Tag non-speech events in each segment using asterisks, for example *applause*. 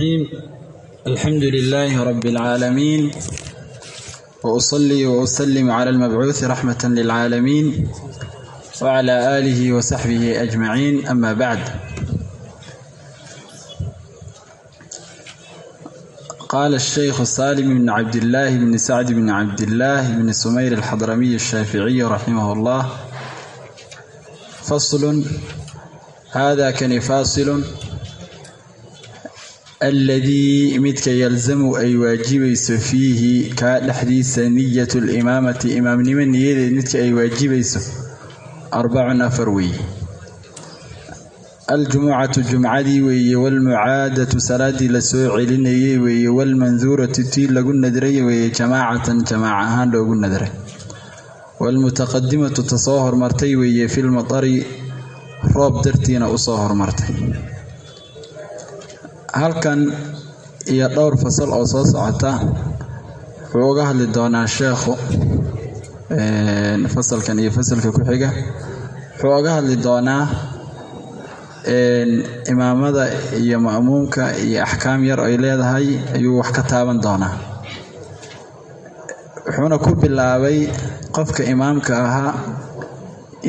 الرحيم الحمد لله رب العالمين وأصلي وأسلم على المبعوث رحمة للعالمين وعلى آله وصحبه أجمعين أما بعد قال الشيخ سالم بن عبد الله بن سعد بن عبد الله بن سمير الحضرمي الشافعي رحمه الله فصل هذا كان فاصل alladii midka yalzamu ay waajibayso fiihi kaa dhexdiisa niyat limaamati imaamnimo niyadeed midka ay waajibayso arbacun afar weeye aljumucatu jumcadii weeye walmucaadatu salaadii la soo celinayey weeye walmanduuratu tii lagu nadray weeye jamaacatan jamaac ahaan loogu nadray waalmutaqadimatu tasoo hormartay weeye fi lmatari roob dartiina u soo hormartay halkan iyo dhowr fasal oo soo socota wuxuu uga hadli doonaa sheekhu fasalkan iyo fasalka ku xiga wuxuu uga hadli doonaa imaamada iyo ma'muumka iyo axkaam yar ay leedahay ayuu wax ka taaban doonaa. Wuxuuna ku bilaabay qofka imaamka ahaa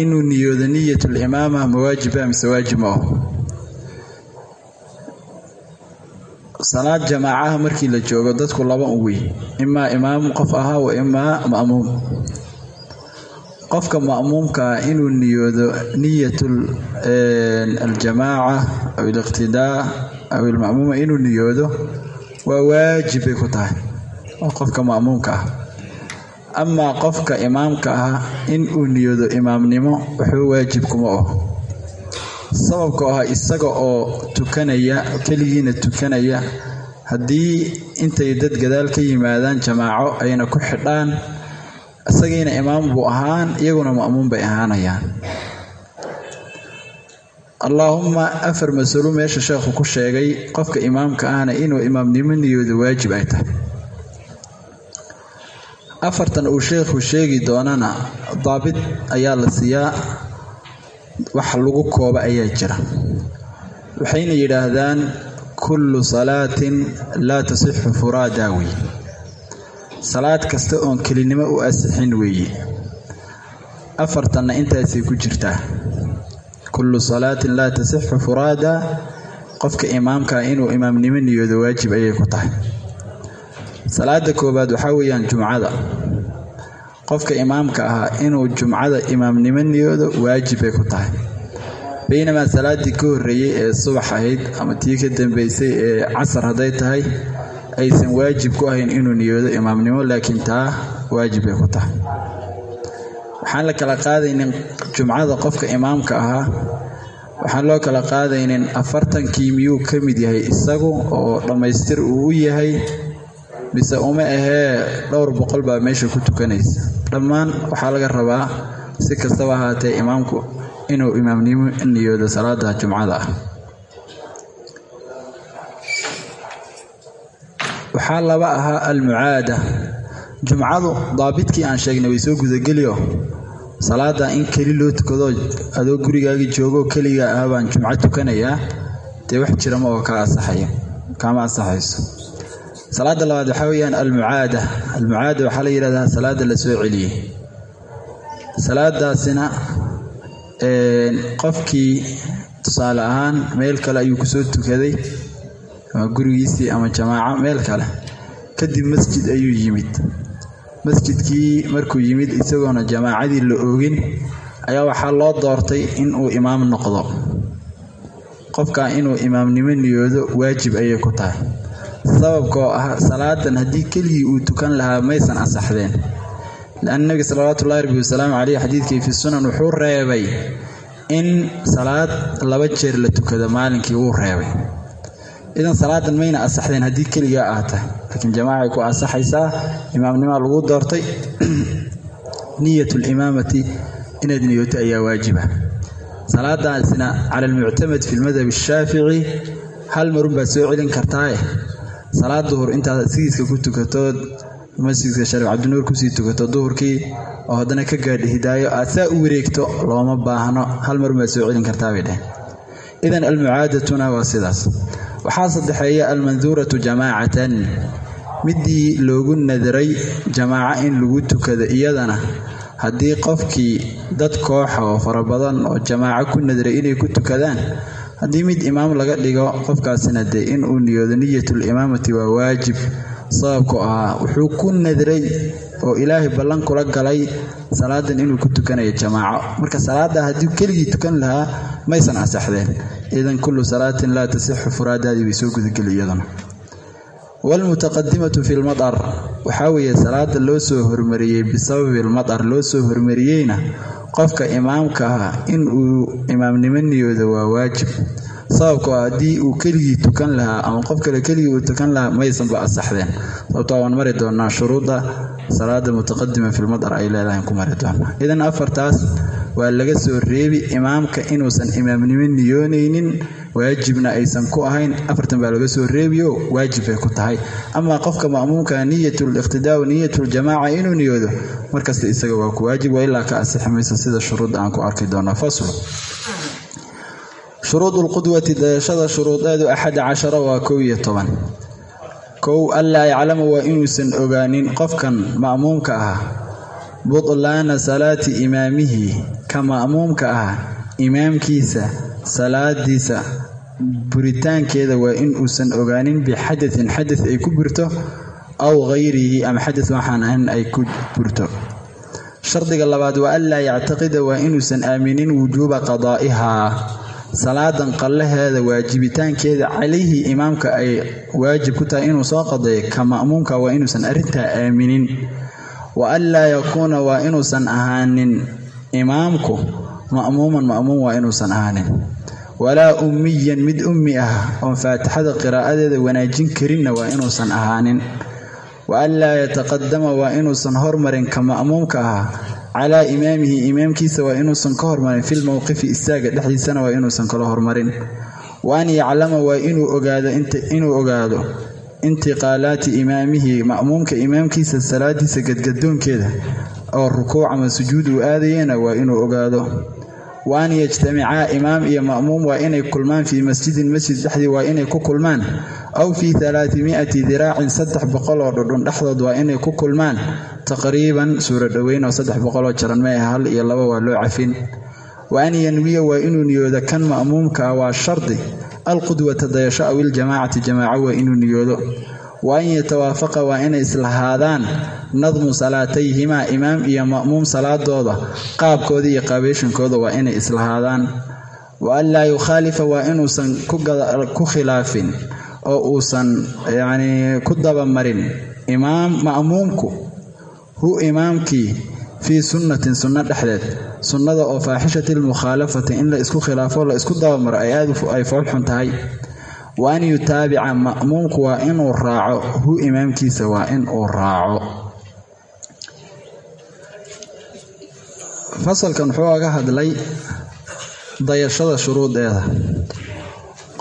inuu niyoodo niyatulimaama mawaajiba mise waajib ma aho salaad jamaacaha markii la joogo dadku laba u wey imaa imaam qof ahaa wa imaa ma'muum. Qofka ma'muumka ah inuu niyoodo niyat aljamaaca aw aliqtidaa aw ilma'muuma inuu niyoodo waa waajib bay ku tahay waa qofka ma'muumka ah. Amaa qofka imaamka ah in uu niyoodo imaamnimo wuxuu waajib kuma oh sababka oo ah isaga oo tukanaya keligiina tukanaya haddii intay dad gadaal ka yimaadaan jamaaco ayna ku xidhaan isagiina imaam buu ahaan iyaguna ma'muum bay ahaanayaan. Allaahumma afar masalo meesha sheekhu ku sheegay qofka imaamka ahna inuu imaamnimo niyoodo waajib ay tahay. Afartan uu sheekhu sheegi doonana daabit ayaa la siiyaa wax lagu kooba ayaa jira. Waxayna yidhaahdaan kullu salaatin laa tasixu furaadaa weeye salaad kasta oon kelinimo u asixin weeye afartanna intaasay ku jirtaa. Kullu salaatin laa tasixu furaadaa qofka imaamkaa inuu imaamnimo niyoodo waajib ayay ku tahay. Salaada koowaad waxaa weeyaan jumcada qofka imaamka ahaa inuu jumcada imaamnimo niyoodo waajib bay ku tahay. Baynamaa salaaddii ka horreeyey ee subax ahayd ama tii ka dambeysay ee casar hadday tahay aysan waajib ku ahayn inuu niyoodo imaamnimo laakiin taa waajib bay ku tahay. Waxaan la kala qaadaynin jumcada qofka imaamka ahaa. Waxaan loo kala qaadaynin afartankii miyuu ka mid yahay isagu oo dhammaystir uu u yahay mise uma ahee dhowr boqol baa meesha ku tukanaysa. Dhammaan waxaa laga rabaa si kastaba ahaatee imaamku inuu imaamnimo niyoodo salaada jumcada ah. Waxaa laba ahaa almucaada. Jumcadu daabidkii aan sheegnay way soo gudageliyo salaada in keli loo tukado adoo gurigaagii joogoo keliga ah baan jumco tukanayaa. Dee wax jirama oo ka asaxaya kaama asaxayso salaada labaad waxaa weyaan almucaada. Almucaada waxaa la yidhahdaa salaada la soo celiyey. Salaadaasina qofkii tusaale ahaan meel kale ayuu ku soo tukaday ama gurigiisii ama jamaaco meel kale. Kadib masjid ayuu yimid. Masjidkii markuu yimid isagoona jamaacadii la oogin ayaa waxaa loo doortay inuu imaam noqdo. Qofkaa inuu imaamnimo niyoodo waajib ayay ku tahay sababkoo ah salaadan haddii keligii uu tukan lahaa maysan asaxdeen lianna nebiga salawaatullahi rabbi wasalaamu caleyh xadiidkii fi sunan wuxuu reebay in salaad laba jeer la tukado maalinkii wuu reebay. Idan salaadan mayna asaxdeen haddii keligaa tahay laakiin jamaacay ku asaxaysaa imaamnimaa lagu doortay *clears throat* niyat limaamati inaad niyooto ayaa waajiba. Salaadaasina cala almuctamad fi lmadhab ashaafici hal marun baad soo celin kartaae salaad duhur intaad sigiiska ku tukatood masjidka shariif cabdinuur ku sii tukato duhurkii oo haddana ka gaadha hidaayo aad saa u wareegto looma baahno. Hal marun baad soo celin kartaa bay dheheen idan almucaadatuna waa sidaas. Waxaa saddexeeya almanduuratu jamaacatan. Midii loogu nadaray jamaaco in lagu tukado iyadana haddii qofkii dad kooxa oo fara badan oo jamaaco ku nadaray inay ku tukadaan haddii mid imaam laga dhigo qofkaasina dee inuu niyoodo niyatul imaamati waa waajib sababku ah wuxuu ku nadray oo ilaahay ballan kula galay salaadan inuu ku tukanayo jamaaco. Marka salaada haddii keligii tukan lahaa maysan asaxdeen. Idan kullu salaatin laa tasixu furaadaadii bay soo gudageli iyaduna waalmutaqadimatu fi lmadar waxaa weeye salaada loo soo hormariyey bisababi almadar loo soo hormariyeyna qofka imaamka in uu imaamnimo niyoodo waa waajib sababko ah haddii uu keligii tukan lahaa ama qof kale keligii uu tukan lahaa maysanba asaxdeen sababto waan mari doonaa shuruudda salaada mutaqadima filmadar ay leedahay ku mari idan afartaas waa laga soo reebi imaamka inuusan imaamnimo niyoonaynin waajibna aysan ku ahayn. Afartan baa laga soo reebiyo waajib bay ku tahay. Amaa qofka ma'muumka niyatul iqtidaa niyatul jamaaca inuu niyoodo markasta isaga waa ku waajib waa ilaa ka asixi maysa sida shuruudda aan ku arki doono faslu shuruudu lqudwati dayashada shuruudeedu axada cashara waa kow iyo toban kow allaa yaclama waa inuusan ogaanin qofkan ma'muumka ah. Butlaana salaati imaamihi ka ma'muumka ah imaamkiisa salaadiisa buritaankeeda waa in uusan ogaanin bixadatin xadad ay ku burto aw hayrihi ama xadad waxaan ahayn ay ku burto. Shardiga labaad waa anlaa yactaqida waa inuusan aaminin wujuuba qadaa'ihaa salaadan qallaheeda waajibitaankeeda calayhi imaamka ay waajib ku tahay inuu soo qadeeyo ka ma'muumka waa inuusan arrintaa aaminin. Wa anlaa yakuuna waa inuusan ahaanin. Imaamku ma'muuman ma'muum waa inuusan ahaanin. Walaa ummiyan mid ummi ah oon faatixada qiraa'adeeda wanaajin karinna waa inuusan ahaanin. Wa anlaa yataqadama waa inuusan hormarin ka ma'muumka ah calaa imaamihi imaamkiisa waa inuusan ka hormarin fil mowqifi istaaga dhexdiisana waa inuusan kala hormarin. Wa an yaclama waa inuu ogaado inuu ogaado intiqaalaati imaamihi ma'muumka imaamkiisa salaadiisa gadgadoonkeeda oo rukuuc ama sujuud uu aadayena waa inuu ogaado wa an yajtamicaa imaam iyo ma'muum waa inay kulmaan fii masjidin masjid dhexdii waa inay ku kulmaan. Aw fii alaatimi'ati diraacin saddex boqol oo dhudhun dhexdood waa inay ku kulmaan. Taqriiban suuro dhoweyn oo saddex boqoloo jaran mee hal iyo laba waa loo cafin. Wa an yanwiya waa inuu niyoodo kan ma'muumka ah waa shardi. Alqudwata dayasho aw iljamaacati jamaaco waa inuu niyoodo wa an yatawaafaqa waa inay islahaadaan nadmu salaatayhimaa imaam iyo ma'muum salaadooda qaabkooda iyo qaabeeshankooda waa inay islahaadaan. Wa an laa yukhaalifa waa inuusan ku khilaafin oo uusan yacnii ku dabamarin imaam ma'muumku hu imaamkii fii sunnatin sunno dhexdeed. Sunnada oo faaxishati lmukhaalafati in la isku khilaafo la isku dabamaro ay aad ay foolxun tahay wa an yutaabica ma'muumku waa inuu raaco. Hu imaamkiisa waa in uu raaco. Fasalkan wuxuu aga hadlay dayashada shuruudeeda.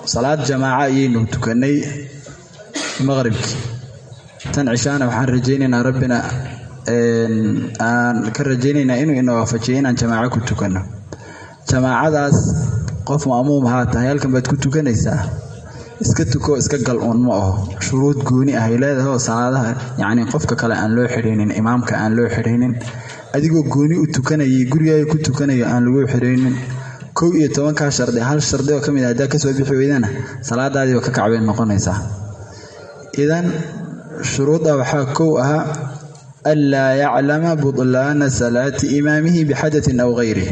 Salaad jamaaca ayaynu tukanay maqribkii tan cishaana waxaan rajaynaynaa rabbina aan ka rajaynaynaa inuu ina waafajiyo inaan jamaaco ku tukanno jamaacadaas qof ma'muum haa halkan baad ku tukanaysaa iska tuko iska gal uun ma aho shuruud gooni ahay leedahay salaadaha yacnii qofka kale aan loo xidhaynin imaamka aan loo xidhaynin adigoo gooni u tukanayay gurigaaga ku tukanayo aan lagu xidhaynin kow iyo tobankaa shardi hal shardi oo ka mid ah haddaa ka soo bixi weydana salaadaadiiba ka kacbay noqonaysaa. Idan shuruudda waxaa kow ahaa anlaa yaclama budlaana salaati imaamihi bixadatin aw hayrih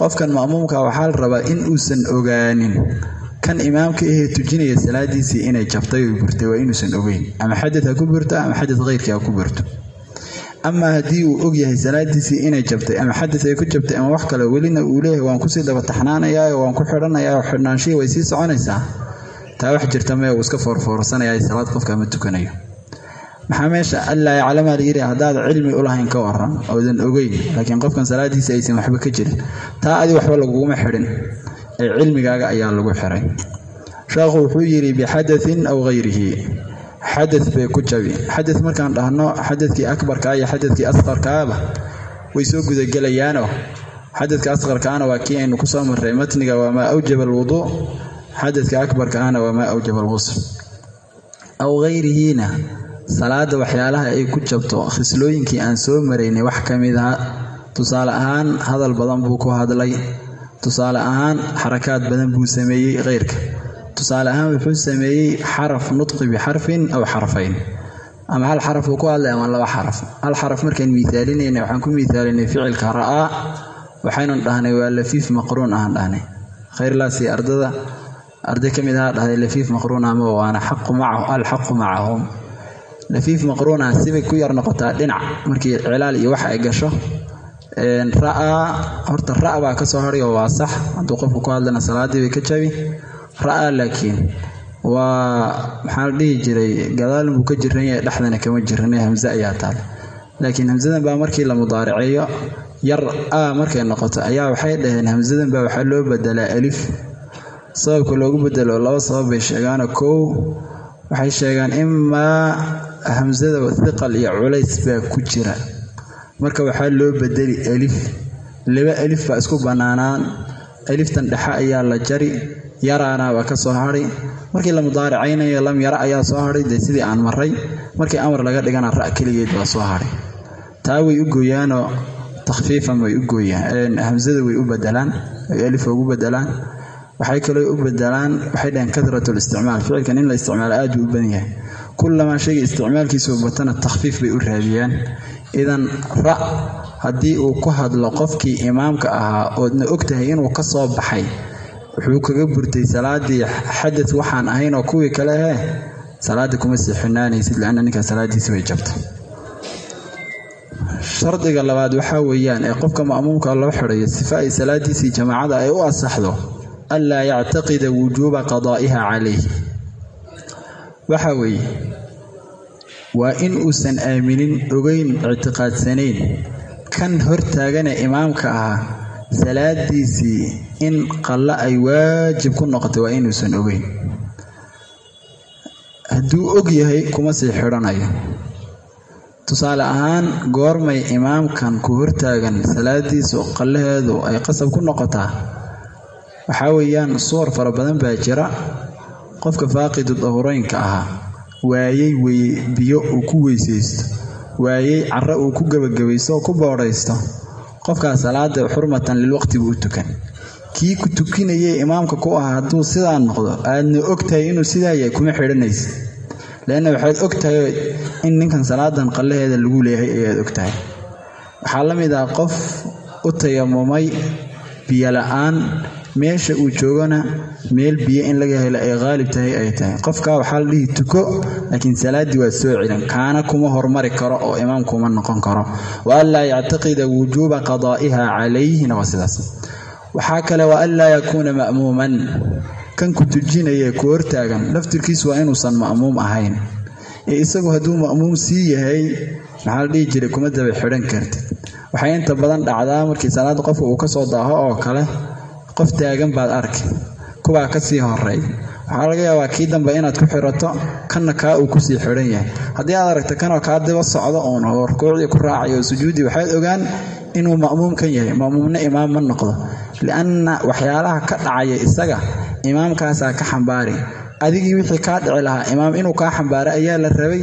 qofkan ma'muumka waxaa la rabaa in uusan ogaanin kan imaamka ahee tujinaya salaadiisii inay jabtay oo burtay waa inuusan ogeyn. Ama xadad ha ku burto ama xadad hayrkii ha ku burto amaa haddii uu ogyahay salaadiisii inay jabtay ama xadad ay ku jabtay ama wax kale welina uu leeyahay waan ku sii daba taxnaanayaa waan ku xidhanayaa xidhnaanshihii way sii soconaysaa. Taa wax jirta mee uu iska foorfoorsanaya salaad qofka ma tukanayo. Maxaa meesha allaa yaclamaa layidhi haddaad cilmi u ka waran oodan ogeyn laakiin qofkan salaadiisa aysan waxba ka jirin. Taa adi waxba laguguma xidhin ee cilmigaaga ayaa lagu xiray. Sheekhu wuxuu yidhi bixadatin aw hayrihi xadad bay ku jabi xadad markaan dhahno xadadkii akbarkaa iyo xadadkii asqarkaaba way soo gudagelayaanoo xadadka asqarkaana waa kii aynu ku soo marray. Matniga waa maa awjaba alwuduu xadadka akbarka ahna waa maa awjaba alqusl aw hayrihiina salaada waxyaalaha ay ku jabto khislooyinkii aan soo maraynay wax ka mid aha tusaale ahaan hadal badan buu ku hadlay tusaale ahaan xarakaad badan buu sameeyey keyrka tusaale ahaan wuxuu sameeyey xaraf nutqi bixarfin aw xarfayn ama hal xaraf uu ku hadlay ama laba xaraf. Hal xaraf markaan miisaalinayna waxaan ku miisaalinay ficilka ra'aa waxaynu dhahnay waa lafiif maqruun ahaan dhahnay. Khayrlaasi ardada arday ka mid aha dhahday lafiif maqruun ama waana xaqu macahu alxaqu macahum. Lafiif maqruun ah sibay ku yar noqotaa dhinac. Markii cilaal iyo wax ay gasho ra'aa horta ra' baa ka soo hadhay oo waa sax. Hadduu qofku ku hadlana salaadii bay ka jabi ra'aa laakiin waa maxaa la dhihi jiray gadaalin buu ka jiran yahay dhexdana kama jirane hamse ayaa taal. Laakiin hamsadan baa markii la mudaariceeyo yar a markay noqoto ayaa waxay dhaheen hamsadan baa waxaa loo bedelaa alif. Sababka loogu bedelo laba sabab bay sheegaano kow waxay sheegaan imaa hamsada hiqal iyo culays baa ku jira marka waxaa loo bedeli alif laba alif baa isku bannaanaan aliftan dhexe ayaa la jari yaraana baa ka soo hadhay markii la mudaaracaynayo lam yara ayaa soo hadhay dee sidii aan maray markii amar laga dhigana ra' keligeed baa soo hadhay taa way u gooyaanoo takhfiifan way u gooyaan. Hamsada way u bedelaan ay ugu bedelaan waxay kaloo u bedelaan waxay dhaheen kadratul ficilkan in la isticmaalo aad buu u badan yahay. Kullamaa shayga isticmaalkiisu batana takhfiif bay u raadiyaan idan ra' haddii uu ku hadlo qofkii imaamka ahaa oodna og tahay inuu ka soo baxay wuxuu kaga burtay salaadii xadad waxaan ahayn oo kuwii kale ahee salaada kuma sii xinaanaysid lanna ninkaa salaadiisi bay jabta shardiga labaad waxaa weeyaan ee qofka ma'muumka loo xidhayo sifa ay salaadiisii jamaacada ay u asaxdo anlaa yactaqida wujuuba qadaa'iha calayh waxa weeye waa in uusan aaminin ogeyn ictiqaadsanayn kan hortaagane imaamka ahaa salaadiisii in qallo ay waajib ku noqotay waa inuusan ogeyn. Hadduu og yahay kuma sii xidhanayo. Tusaale ahaan goormay imaamkan ku hortaagan salaadiisu qallaheedu ay qasab ku noqotaa waxaa weeyaan suwar fara badan baa jira. Qofka faaqidu dahureynka ahaa waayey biyo uu ku weysaysto waayey carro uu ku gebagabaysto oo ku boodhaysto. Qofkaas salaada xurmatan lilwaqti buu tukan. Kii ku tukinayay imaamka ku ahaa hadduu sidaa noqdo aadna og tahay inuu sidaa yahay kuma xidhanaysa leanna waxaad og tahay in ninkan salaadan qallaheeda lagu leeyahay ayaad og tahay. Waxaa la mid ah qof u tayamumay biyo la'aan meesha uu joogana meel biyo in laga helo ay qaalib tahay ay tahay. Qofka waxaa la dhihi tuko laakiin salaaddii waa soo celin kaana kuma hormari karo oo imaam kuma noqon karo. Wa an laa yactaqida wujuuba qadaa'iha calayhina waa sidaas. Waxaa kale wa an laa yakuuna ma'muuman. Kan ku tujinaya ku hortaagan laftirkiisu waa inuusan ma'muum ahayn. Ee isagu hadduu ma'muum sii yahay maxaa la dhihi jiray kuma daba xidhan kartid. Waxay inta badan dhacdaa markii salaada qofka uu ka soo daaho oo kale qof taagan baad arki. Kuwaa ka sii horeey waxaa laga yaabaa kii dambe inaad ku xirato kanna kaa uu ku sii xidhan yahay. Haddii aad aragta kanoo kaa diba socdo uun oo rukuucdii ku raacay oo sujuuddii waxaad ogaan inuu ma'muum kan yahay. Ma'muumna imaam ma noqdo. Lianna waxyaalaha ka dhacaya isaga imaamkaasaa ka xambaari. Adigii wixii kaa dhici lahaa imaam inuu kaa xambaaro ayaa la rabay.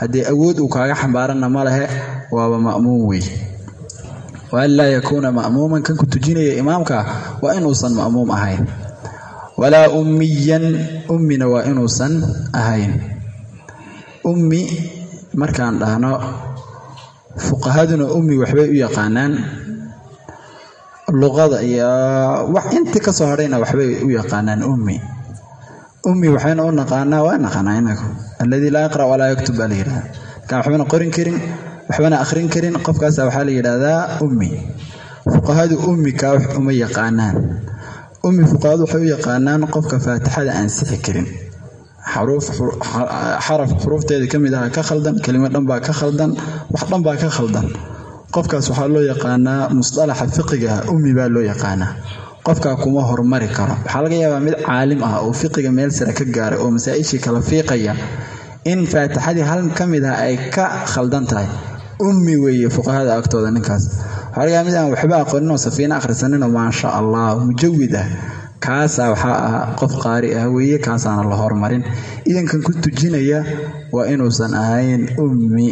Haddii awood uu kaaga xambaarana ma lehe waaba ma'muum wey waan laa yakuuna ma'muuman kan ku tujinaya imaamka waa inuusan ma'muum ahayn walaa ummiyan ummina waa inuusan ahayn ummi markaan dhahno fuqahaduna ummi waxbay u yaqaanaan luqada iyo wax intii ka soo hadhayna waxbay u yaqaanaan ummi ummi waxayna u naqaanaa waa naqaanaa inagu alladii laa yaqra' walaa yaktub baa la yidhahda kaan waxbana qorin karin waxbana akhrin karin. Qofkaasa waxaa la yidhaahdaa ummi. Fuqahadu ummikaa wax uma yaqaanaan. Ummi fuqahadu waxay u yaqaanaan qofka faatixada aan sixi karin. Xaraf xuruufteeda ka mid aha ka khaldan kelimo dhan baa ka khaldan wax dhan baa ka khaldan. Qofkaas waxaa loo yaqaanaa musطalaxa fiqigaha ummi baa loo yaqaanaa. Qofkaa kuma hormari karo. Waxaa laga yaabaa mid caalim ah oo fiqiga meel sare ka gaaray oo masaa-ishii kala fiiqaya in faatixadii hal ka mid ah ay ka khaldan tahay ummi weeye fuqahada agtooda ninkaas. Yaaba mid aan waxba aqoonin oo safiina akhrisaninoo maasha allah mujawid ah. Kaasaa waxaa ahaa qof qaari ah weeye kaasaana la hormarin. Idankan ku tujinaya waa inuusan ahayn ummi.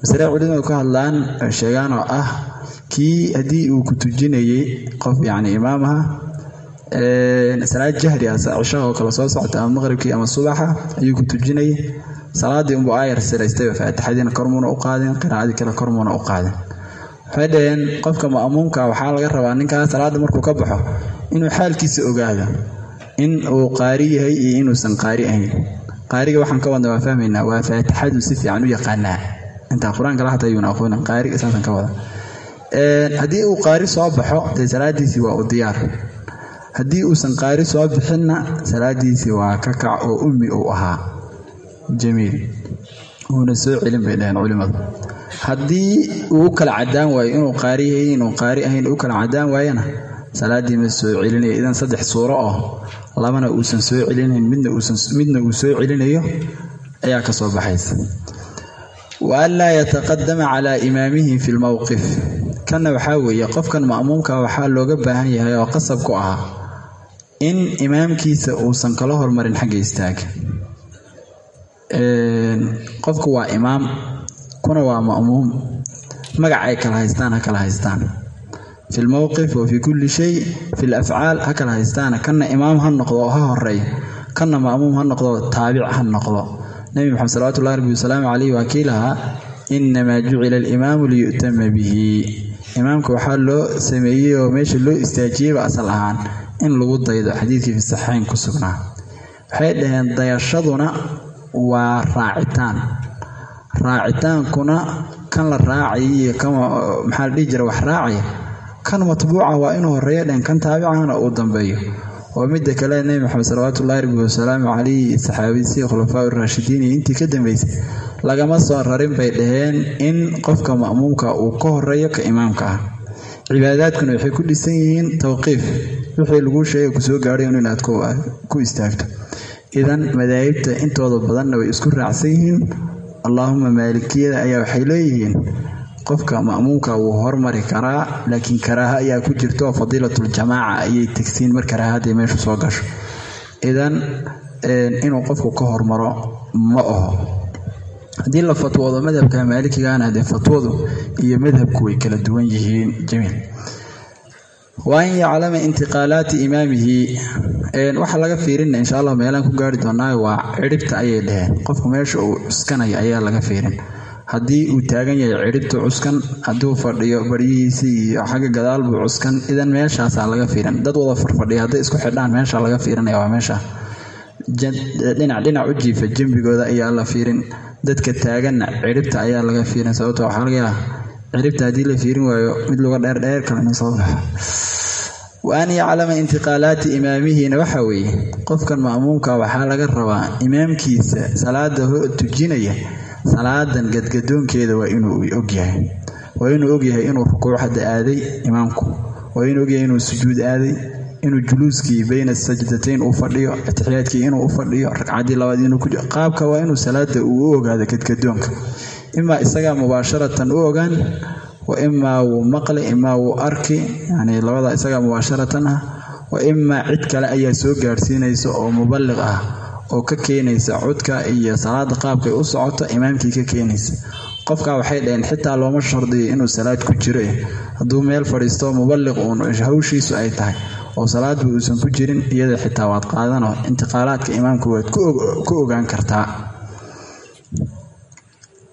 Masale culimadu ka hadlaan sheegaan oo ah kii haddii uu ku tujinayay qof yacni imaam aha salaad jahri ah cishaha oo kale soo socta ama maqribkii ama subaxa ayuu ku tujinayay salaadii unbuu aayar siraystayba faatixadiina kormuuna u qaadin qiraacadii kale kormuuna u qaadin. Waxay qofka ma'muumka waxaa laga rabaa ninkaa salaada markuu ka baxo inuu xaalkiisa ogaado in uu qaari yahay iyo inuusan qaari ahayn. Qaariga waxaan ka wadna waa fahmaynaa waa faatixadu si fiican u yaqaanaa. Intaa qur'aanka la hadla ayuuna aqoonin qaariga saasan ka wada haddii uu qaari soo baxo dee salaadiisii waa u diyaar. Haddii uusan qaari soo bixinna salaadiisii waa ka kac oo ummi uu ahaa jamiil uuna soo celin bay dhaheen culimmadu haddii uu kala cadaan waayo inuu qaari yahay inuu qaari ahayn u kala cadaan waayana salaaddii ma soo celinaya idan saddex suuro oo labana uusan soo celinayn midna uu soo celinayo ayaa ka soo baxaysa. Wa an laa yataqadama calaa imaamihi fi lmowqif kanna waxaa weeye qofkan ma'muumka waxaa looga baahan yahay oo qasab ku ah in imaamkiisa uusan kala hormarin xagga istaaga qofku waa imaam kuna waa ma'muum. Magac ay kala haystaan ha kala haystaan. Fi lmowqif wa fi kulli shay fi lafcaal ha kala haystaana kanna imaam ha noqdo oo ha horeeyo kanna ma'muum ha noqdo taabic ha noqdo. Nebi maxamed salawatullahi rabbi wasalaamu caleyh waa kii lahaa innamaa jucila alimaamu liyu'tama bihi. Imaamka waxaa loo sameeyey oo meesha loo istaajiyeyba asal ahaan in lagu daydo xadiidkii fi saxiixayn ku sugnaa. Waxay dhaheen dayashaduna waa raacitaan. Raacitaankuna kan la raacaya iyo kan maxaa dhihi jira wax raacaya kan matbuuca waa inuu horeeyo dhehen kan taabicahana uu dambeeyo. Oo midda kale nebi maxamed salawaatullahi rabbi wasalaamu calayhi saxaabadiisii khulafaa uraashidiin iyo intii ka dambeysay lagama soo rarin bay dhaheen in qofka ma'muumka uu ka horeeyo ka imaamka ah. Cibaadaadkuna waxay ku dhisan yihiin tawqiif. Wixii laguu sheegay ku soo gaadhay inaad ku istaagto idan madaahibta intooda badanna way isku raacsan yihiin. Allaahuma maalikiyada ayaa waxay leeyihiin qofka ma'muumka wuu hormari karaa laakiin karaaha ayaa ku jirto fadiilatljamaaca ayay tegsiin mar karaahaday meeshu soo gasho. Idan inuu qofku ka hormaro ma aho haddii la fatwoodo madhabka maalikigana dee fatwadu iyo madhabku way kala duwan yihiin jamiil wa an yaclama intiqaalaati imaamihi? Waxaa laga fiirina insha allah meelaan ku gaari doonaayo waa cidhibta ayay dheheen qofku meesha uu cuskanaya ayaa laga fiirin. Haddii uu taagan yahay cidhibta cuskan hadduu fadhiyo baryihiisii iyo xagga gadaal buu cuskan idan meeshaasaa laga fiirin. Dad wada farfadhiya hadday isku xidhaan meesha laga fiirinaya waa meesha. Dhinac dhinac u jiifa jembigooda ayaa la fiirin. Dadka taaganna cidhibta ayaa laga fiirin sababto waxaa laga yaaba cidhibta haddii la fiirin waayo mid luga dheer dheer kale inuu soo baxo. Wa an yaclama intiqaalaati imaamihina waxa weeye qofkan ma'muumka waxaa laga rabaa imaamkiisa salaada tujinaya salaadan gadgadoonkeeda waa inuu ogyahay waa inuu ogyahay inuu rukuuc hadda aaday imaamku. Waa inuu ogyahay inuu sujuud aaday inuu juluuskii bayna sajdatayn uu fadhiyo atixiyaadkii inuu u fadhiyo ragcaddii labaad inuu ku qaabka waa inuu salaada uu u ogaado gadgadoonka imaa isagaa mubaasharatan u ogaan wa imaa wuu maqli imaa wuu arki yani labada isagaa mubaasharatan ah wa imaa cid kale ayaa soo gaadhsiinaysa oo muballiq ah oo ka keenaysa codka iyo salaada qaabkay u socoto imaamkii ka keenaysa qofkaa waxay dhaheen xitaa looma shardiyo inuu salaad ku jiro hadduu meel fadhiisto muballiq uun hawshiisu ay tahay oo salaadba uusan ku jirin iyada xitaa waad qaadanoo intiqaalaadka imaamka waad ku ogaan kartaa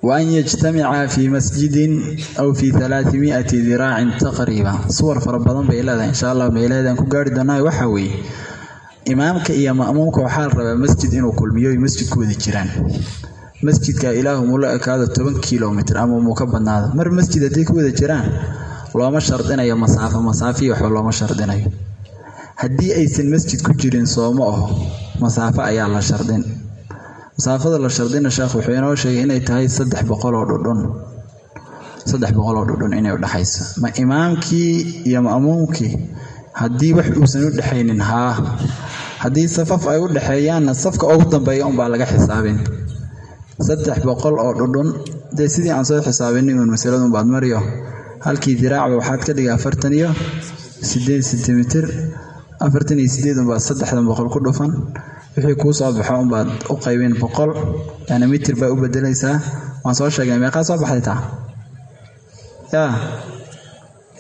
wa an yajtamica fii masjidin aw fii alaamiati diraacin taqriiba suwar fara badan bay leedahay insha allah meelaheedaan ku gaari doonaa waxaa weeye imaamka iyo ma'muumka waxaa la rabaa masjid inuu kulmiyo ay masjid ku wada jiraan masjidka ilaahu mula ekaado toban kilomitr ama muu ka badnaado mar masjid hadday ku wada jiraan looma shardinayo masaafo masaafiyi waxba looma shardinayo haddii aysan masjid ku jirin soomo aho masaafo ayaa la shardin masaafada la shardina sheekh wuxuu inoo sheegay inay tahay saddex boqoloo dhudhun. Saddex boqoloo dhudhun inay udhexayso ma imaamkii iyo ma'muumkii haddii wax uusan u dhexaynin haa. Haddii safaf ay u dhexeeyaanna safka ugu dambeeya unbaa laga xisaabin. Saddex boqol oo dhudhun dee sidii aan soo xisaabinin uun masaladunbaad mariyo? Halkii diraacba waxaad ka dhigay afartan iyo sideed sentimitir afartan iyo sideed unbaad saddexdan boqol ku dhufan wixii kuu soo baxo unbaad u qaybin boqol yani mitir baa u bedelaysaa waan soo sheegnay meeqaa soo baxday taa? Ya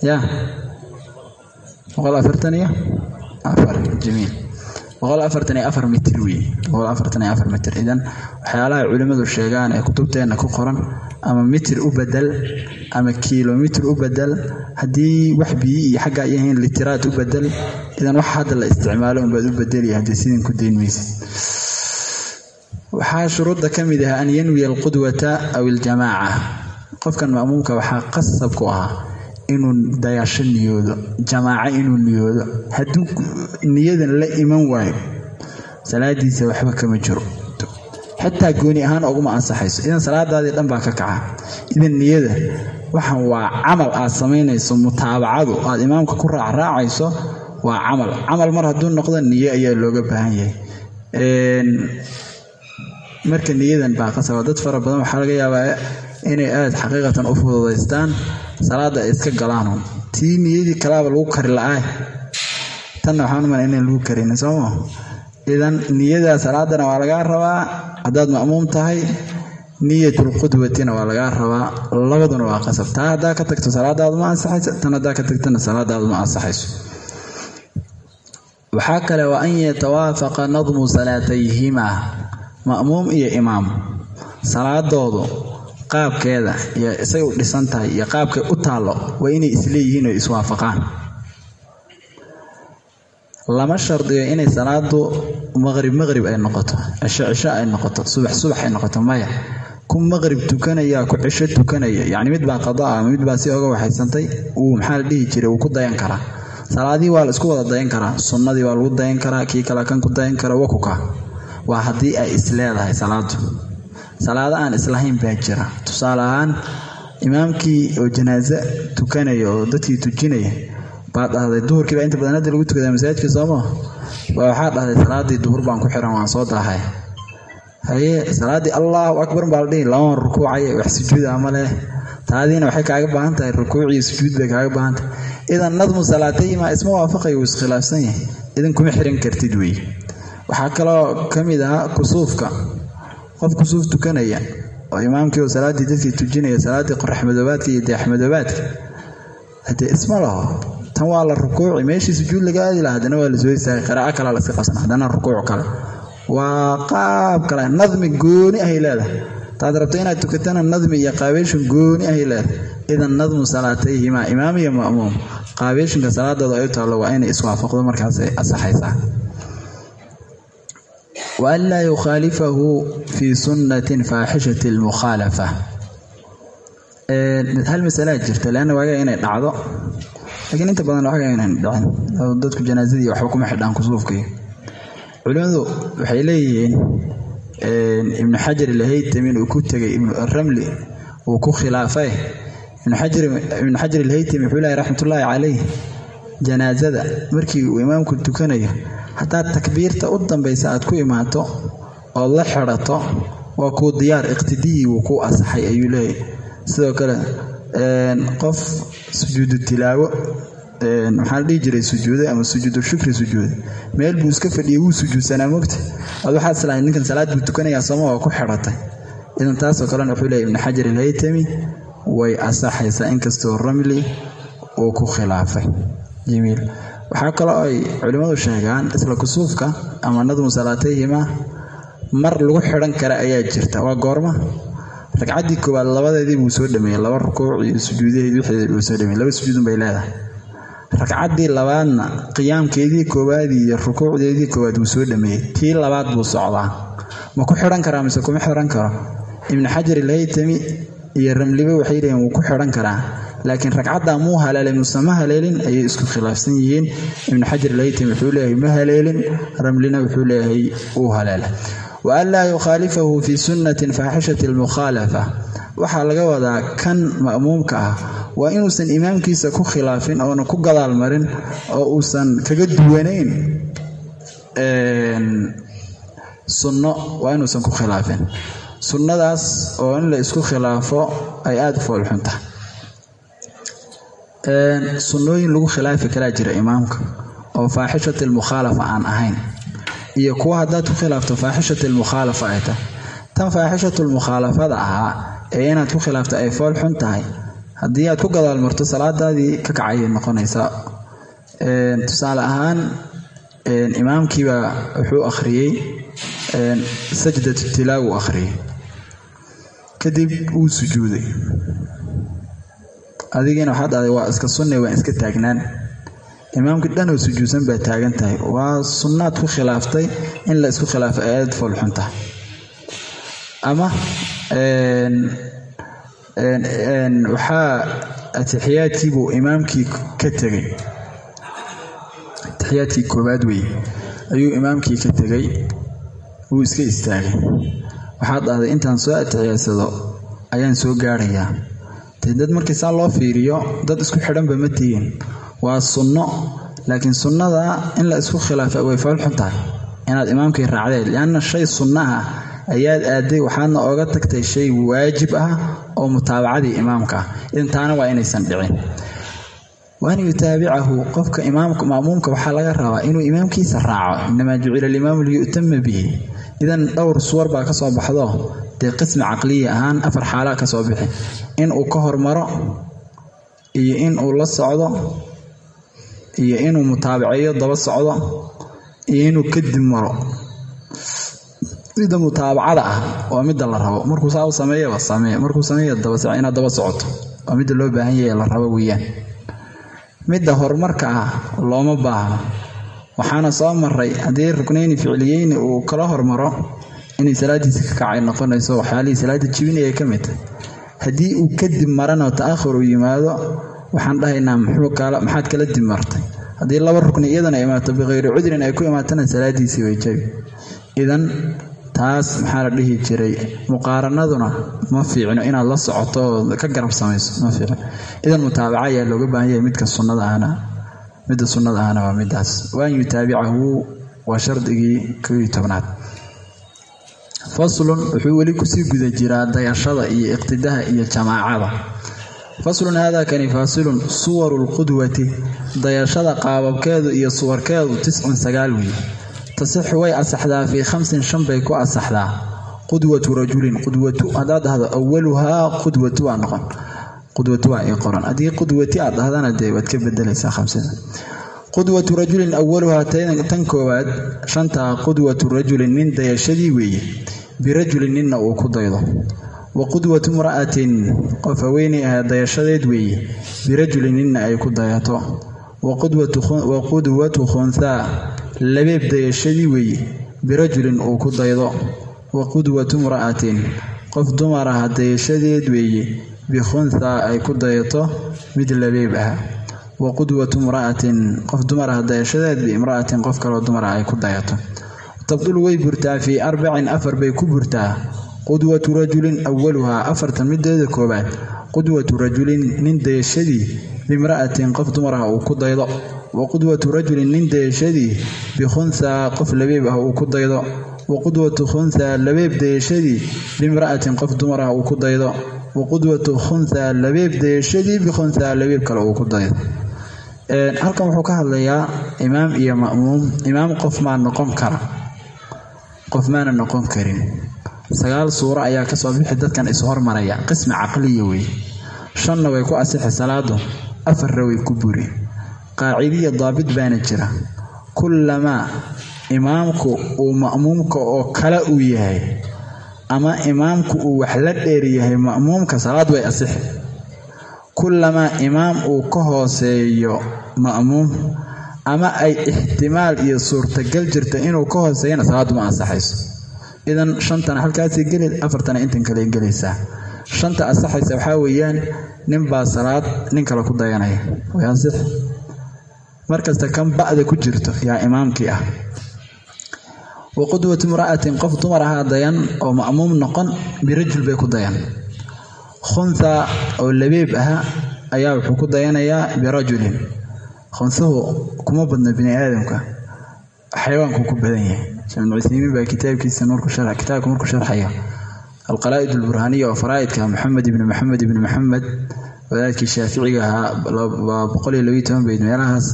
ya boqol afartan iyo afar jamiil boqol afartan iyo afar mitir wey boqol afartan iyo afar mitir. Idan waxyaalaha culimmadu sheegaan ee kutubteenna ku qoran ama mitir u bedel ama kilomitir u bedel haddii wax biyi iyo xaggaa yahayn litiraad u bedel idan wax hadda la isticmaalo unbaad u bedeliya haddii sidin ku dayn maysid. Waxaa shuruudda ka mid ah an yanwiya alqudwata aw iljamaaca qofkan ma'muumka waxaa qasab ku ahaa inuu dayasho niyoodo jamaaco inuu niyoodo hadduu niyadan la iman waayo salaadiisa waxba kama jiro. Xitaa gooni ahaan oguma ansaxayso. Idan salaadaadii dhan baa ka kaca. Idan niyada waxan waa camal aad samaynayso mutaabacadu. Aad imaamka ku raacraacayso waa camal. Camal mar hadduu noqdo niyo ayaa looga baahan yahay. Marka niyadan baa qasaba dad fara badan waxaa laga yaabaa inay aada xaqiiqatan u fududaystaan salaada ay iska galaano tii niyadii kalaaba lagu kari la-aa tanna waxaan umala inaan lagu karin sooma idan niyada salaadana waa lagaa rabaa haddaad ma'muum tahay niyatulqudwatina waa lagaa rabaa labaduna waa qasab. Taa haddaa ka tagto salaadaadu ma ansaxayso tan haddaa ka tagtona salaadaadu ma ansaxayso. Waxaa kale waa an yatawaafaqa nadmu salaatayhimaa ma'muum iyo imaam. Salaadoodu qaabkeeda iyo isay u dhisan tahay iyo qaabkay u taallo waa inay isleeyihiin oo iswaafaqaan lama shardiyo inay salaadu maqrib maqrib ay noqoto cisho cisho ay noqoto subax subax ay noqoto maya. Ku maqrib tukanaya ku cisho tukanaya yacni mid baa qada ah mid baa si oga waxaysantay uu maxaa la dhihi jiray? Wuu ku dayan karaa. Salaadii waa la isku wada dayan karaa sunnadii waa lagu dayan karaa kii kale kan ku dayan kara wakuka waa haddii ay isleedahay salaadu salaado aan islahayn baa jira. Tusaale ahaan imaamkii oo janaaso tukanaya oo dadkii tujinaya baa dhahday duhurkii baa inta badan hadda lagu tukadaa masaajidka sooma baa waxaa dhahday salaadii duhur baan ku xiran waan soo daahay haye salaaddii allahu akbar baa la dhihi lama rukuucaya wax sujuuda ama leh. Taadiina waxay kaaga baahan tahay rukuuc iyo sujuud bay kaaga baahan tahay. Idan nadmu salaatayhimaa isma waafaqaya wuu iskhilaafsan yahay. Idan kuma xiran kartid weeye waxaa kaloo ka mid ahaa kusuufka qof kusuuf tukanaya oo imaamkii oo salaaddii dadkii tujinaya salaaddii qoraxmadoobaadka iyo deexmadoobaadka haddee isma laho tan waa la rukuuci. Meeshii sujuud laga aadi laha haddana waa la soo istaagay qiraaco kalea la iska qabsan haddana rukuuc kale. Waa qaab kale. Nadmi gooni ahay leedahay. Taad rabto inaad tukatana nadmi iyo qaabeeshin gooni ahay leedahay. Idan nadmu salaatayhimaa imaam iyo ma'muum qaabeeshinka salaadooda ay u taallo waa inay iswaafaqdo markaasay asaxaysaa waan laa yukhaalifahu fii sunnatin faaxishati lmukhaalafa hal masalaa jirta leanna waaga inay dhacdo laakiin inta badan waaga inay dhacin dadku janaasadii waxba kuma xidhaan kusuufkii culimmadu waxay leeyihiin ibnu xajar ilhaytamin uu ku tegay ramli uu ku khilaafay ibnu xajar ilhaytami wuxuu lehay raxmatullaahi calayh janaasada markii uu imaamku tukanayo haddaad takbiirta u dambaysa aad ku imaato ood la xidhato waa kuu diyaar iqtidihii wuu ku asaxay ayuu leeyahy sidoo kale qof sujuudu tilaawo maxaa la dhihi jiray sujuuday ama sujuudu shukri sujuuday meel buu iska fadhiyay wuu sujuudsanaa mogta ad waxaad islahay ninkan salaad buu tukanayaa sooma waa ku xidhatay. Idan taasoo kalena wuxuu leeyahy ibnu xajar ilhaytami way asaxaysaa inkastoo ramli uu ku khilaafay jamiil. Waxaa kaloo ay culimmadu sheegaan isla kusuufka ama nadmu salaatayhima mar lagu xidhan kara ayaa jirta. Waa goorma. Ragcaddii koowaad labadeedii buu soo dhameeyey laba rukuuc iyo sujuudaheedii wixeed uu soo dhameeyey laba sujuudun bay leedahay. Ragcaddii labaadna qiyaamkeedii koowaadii iyo rukuucdeedii koowaad wuu soo dhameeyey tii labaad buu socdaa. Ma ku xidhan karaa mise kuma xidhan karo? Ibnu xajar ilhaytami iyo ramlibe waxay leeyihiin wuu ku xidhan karaa laakiin ragcaddaa muu haleelay muse ma haleelin ayay isku khilaafsan yihiin. Ibnu xajar ilhaytami wuxuu leeyahay ma haleelin ramlina wuxuu leeyahay uu haleela wa an laa yukhaalifahu fii sunnatin faaxishati almukhaalafa. Waxaa laga wadaa kan ma'muumka ah waa inuusan imaamkiisa ku khilaafin oona ku gadaal marin oo uusan kaga duwanayn sunno waa inuusan ku khilaafin. Sunnadaas oo in la isku khilaafo ay aada foolxun tahay sunnooyin lagu khilaafi karaa jira imaamka oo faaxishat almukhaalafa aan ahayn. Iyo kuwa haddaad ku khilaafto faaxishat almukhaalafa ay tahay. Tan faaxishatulmukhaalafada ahaa ee inaad ku khilaafto ay fool xun tahay haddii aad ku gadaal marto salaadaadii ka kacayay noqonaysaa tusaale ahaan imaamkiibaa wuxuu akhriyey sajdatu tilaawu akhriyey. Kadib wuu sujuuday adigiina waxaad dhahday waa iska sunne waan iska taagnaan. Imaamkii dhanoo sujuudsan baa taagan tahay. Waa sunnaad ku khilaaftay in la isku khilaafo aad foolxun tahay ama waxaa atixiyaadkiibuu imaamkii ka tegay. Atixiyaadkii koowaad weeye. Ayuu imaamkii ka tegay wuu iska istaagay. Waxaad dhahday intaan soo atixiyaadsado ayaan soo gaarayaa dad markii saa loo fiiriyo dad isku xidhanba ma tihiin. Waa sunno laakiin sunnada in la isku khilaafa way foolxun tahay. Inaad imaamkii raacdeen lianna shay sunno ah ayaad aaday waxaadna ooga tagtay shay waajib ah oo mutaabacadii imaamka ah. Idan taana waa inaysan dhicin. Waan yutaabicahu qofka imaamka ma'muumka waxaa laga rabaa inuu imaamkiisa raaco. Inamaa jucila alimaamu liyu'tama bihi idan dhowr suwar baa ka soo baxdo dee qismi caqliya ahaan afar xaalaa ka soo bixi. In uu ka hormaro iyo in uu la socdo iyo inuu mutaabaceeyo daba socdo iyo inuu kadib maro. Midda mutaabacada ah waa midda la rabo. Markuu saa u sameeyaba samee markuu sameeya inaad daba socoto. Waa midda loo baahan yahay la rabo weeyaan. Midda horumarka ah looma baahno waxaana soo maray haddii ruknayni ficliyeyni uu kala hormaro inay salaadiisa ka kacay noqonayso waxyaalihii salaada jibinaya ka mid tahay uu kadib marana ta'ahur uu yimaado waxaan dhahaynaa maxaad kala dib martay? Haddii laba rukni iyadana imaato bikayri cudrin ay ku imaatana salaadiisii way jabi. Idan taas maxaa la dhihi jiray? Muqaaranaduna ma fiicno inaad la socoto oo ka garab samayso ma fiicno. Idan mutaabaca ayaa looga baahan yahay midka sunnada ahna midda sunnada ahna waa midaas waan yutaabicahu waa shardigii kow tobnaad. Faslun wuxuu weli ku sii guda jiraa dayashada iyo iqtidaha iyo jamaacada. Faslun haadaa kani faasilun suwaru lqudwati dayashada qaababkeedu iyo suwarkeedu tiscun sagaal wey tasixu way asaxdaa fii khamsin shan bay ku asaxdaa qudwatu rajulin qudwatu haddaad dhahdo awaluhaa qudwatu waa noqon qudwatu waa ii qoran. Haddii qudwati aad dhahdana dee waad ka bedelaysaa khamsida. Qudwatu rajulin awaluhaa tan koowaad shantaa qudwatu rajulin nin dayashadii weeye. Birajulin ninna uu ku daydo. Wa qudwatu imra'atin qof haweenay ah dayashadeed weeye. Birajulin ninna ay ku dayato. Wa qudwatu khunhaa labeeb dayashadii weeye. Birajulin uu ku daydo. Wa qudwatu imra'atin qof dumar ah dayashadeed weeye bikhunhaa ay ku dayato mid labeeb ah. Wa qudwatu imra'atin qof dumar ah dayashadeed biimra'atin qof kaloo dumar ah ay ku dayato. Tabdulu way burtaa fii arbacin afar bay ku burtaa. Qudwatu rajulin awaluhaa afartan mideeda koowaad. Qudwatu rajulin nin dayashadii bimra'atin qof dumar ah uu ku daydo. Wa qudwatu rajulin nin dayashadii bikhunhaa qof labeeb ah uu ku daydo. Wa qudwatu khunhaa labeeb dayashadii bimra'atin qof dumar ah uu ku daydo wa qudwatu khunhaa labeeb dayashadii bikhunhaa labeeb kale uu ku daydo halkan wuxuu ka hadlayaa imaam iyo ma'muum imaam qof maa noqon kara qof maana noqon karin sagaal suuro ayaa ka soo bixi dadkan ishormaraya qismi caqliya wey shanna way ku asixi salaadu afarna way ku buri qaacidiya daabit baana jira kullamaa imaamku uu ma'muumka oo kale uu yahay ama imaamku uu wax la dheer yahay ma'muumka salaad way asixi kullamaa imaam uu ka hooseeyo ma'muum ama ay ixtimaal iyo suurtagal jirta inuu ka hooseeyana salaadu ma ansaxayso. Idan shantana halkaasay geli afartana intan kale gelaysaa. Shanta asaxaysa waxaa weeyaan ninbaa salaad nin kale ku dayanaya. Way ansix markasta kan ba'da ku jirto yaa imaamkii ah wa qudwatu imra'atin qof dumar ahaa dayan oo ma'muum noqon birajul bay ku dayan khunhaa oo labeeb aha ayaa wuxuu ku dayanayaa birajulin khunsuhu kuma badna bini aadamka xayawaanku ku badan yahay ibnu cuthaymiin baa kitaabkiisa kitaabka markuu sharxaya alqalaa'id alburhaaniya oo faraa'idka maxamed ibni maxamed ibni maxamed wadaadkii shaaficiga ahaa boqol iyo labiyo toban bayd meelahaas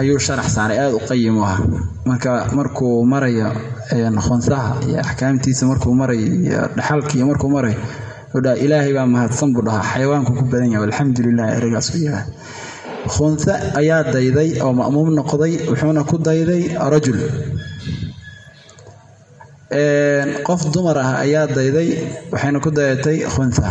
ayuu sharax saaray aada u qayim u ah marka markuu marayo khunsaha iyo axkaamtiisa markuu marayo iyo dhaxalkiiyo markuu marayo wuxuu dhaha ilaahay baa mahadsan buu dhahaa xayawaanku ku badan yahay alxamdulilah ereygaas u yahay. Khunse ayaa dayday oo ma'muum noqday wuxuuna ku dayday rajul. Qof dumar ah ayaa dayday waxayna ku dayatay khunsa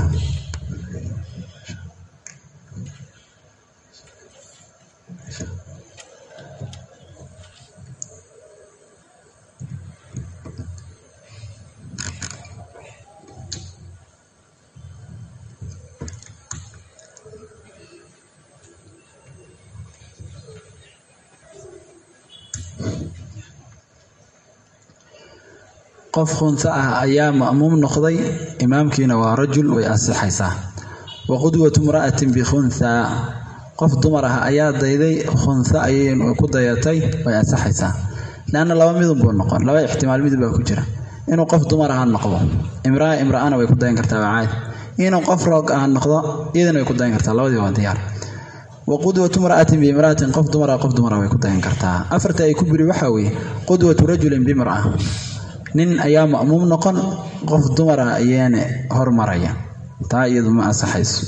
qof khunse ah ayaa ma'muum noqday imaamkiina waa rajul way ansixaysaa. Wa qudwatu imra'atin bikhunhaa qof dumar ah ayaa dayday khunse ayay ku dayatay way ansaxaysaa leanna laba midun buu noqon laba ixtimaal midun baa ku jira. Inuu qof dumar aha noqdo imraa imra'ana way ku dayan kartaa waa inuu qof roog ah noqdo iyadana way ku dayan kartaa labadii waa diyaar. Wa qudwatu imra'atin biimra'atin qof dumar ah qof dumar ah way ku dayan kartaa. Afarta ay ku biri waxaa weeye qudwatu rajulin bimra'a nin ayaa ma'muum noqon qof dumar ah ayaana hormaraya. Taa iyadu ma ansaxayso.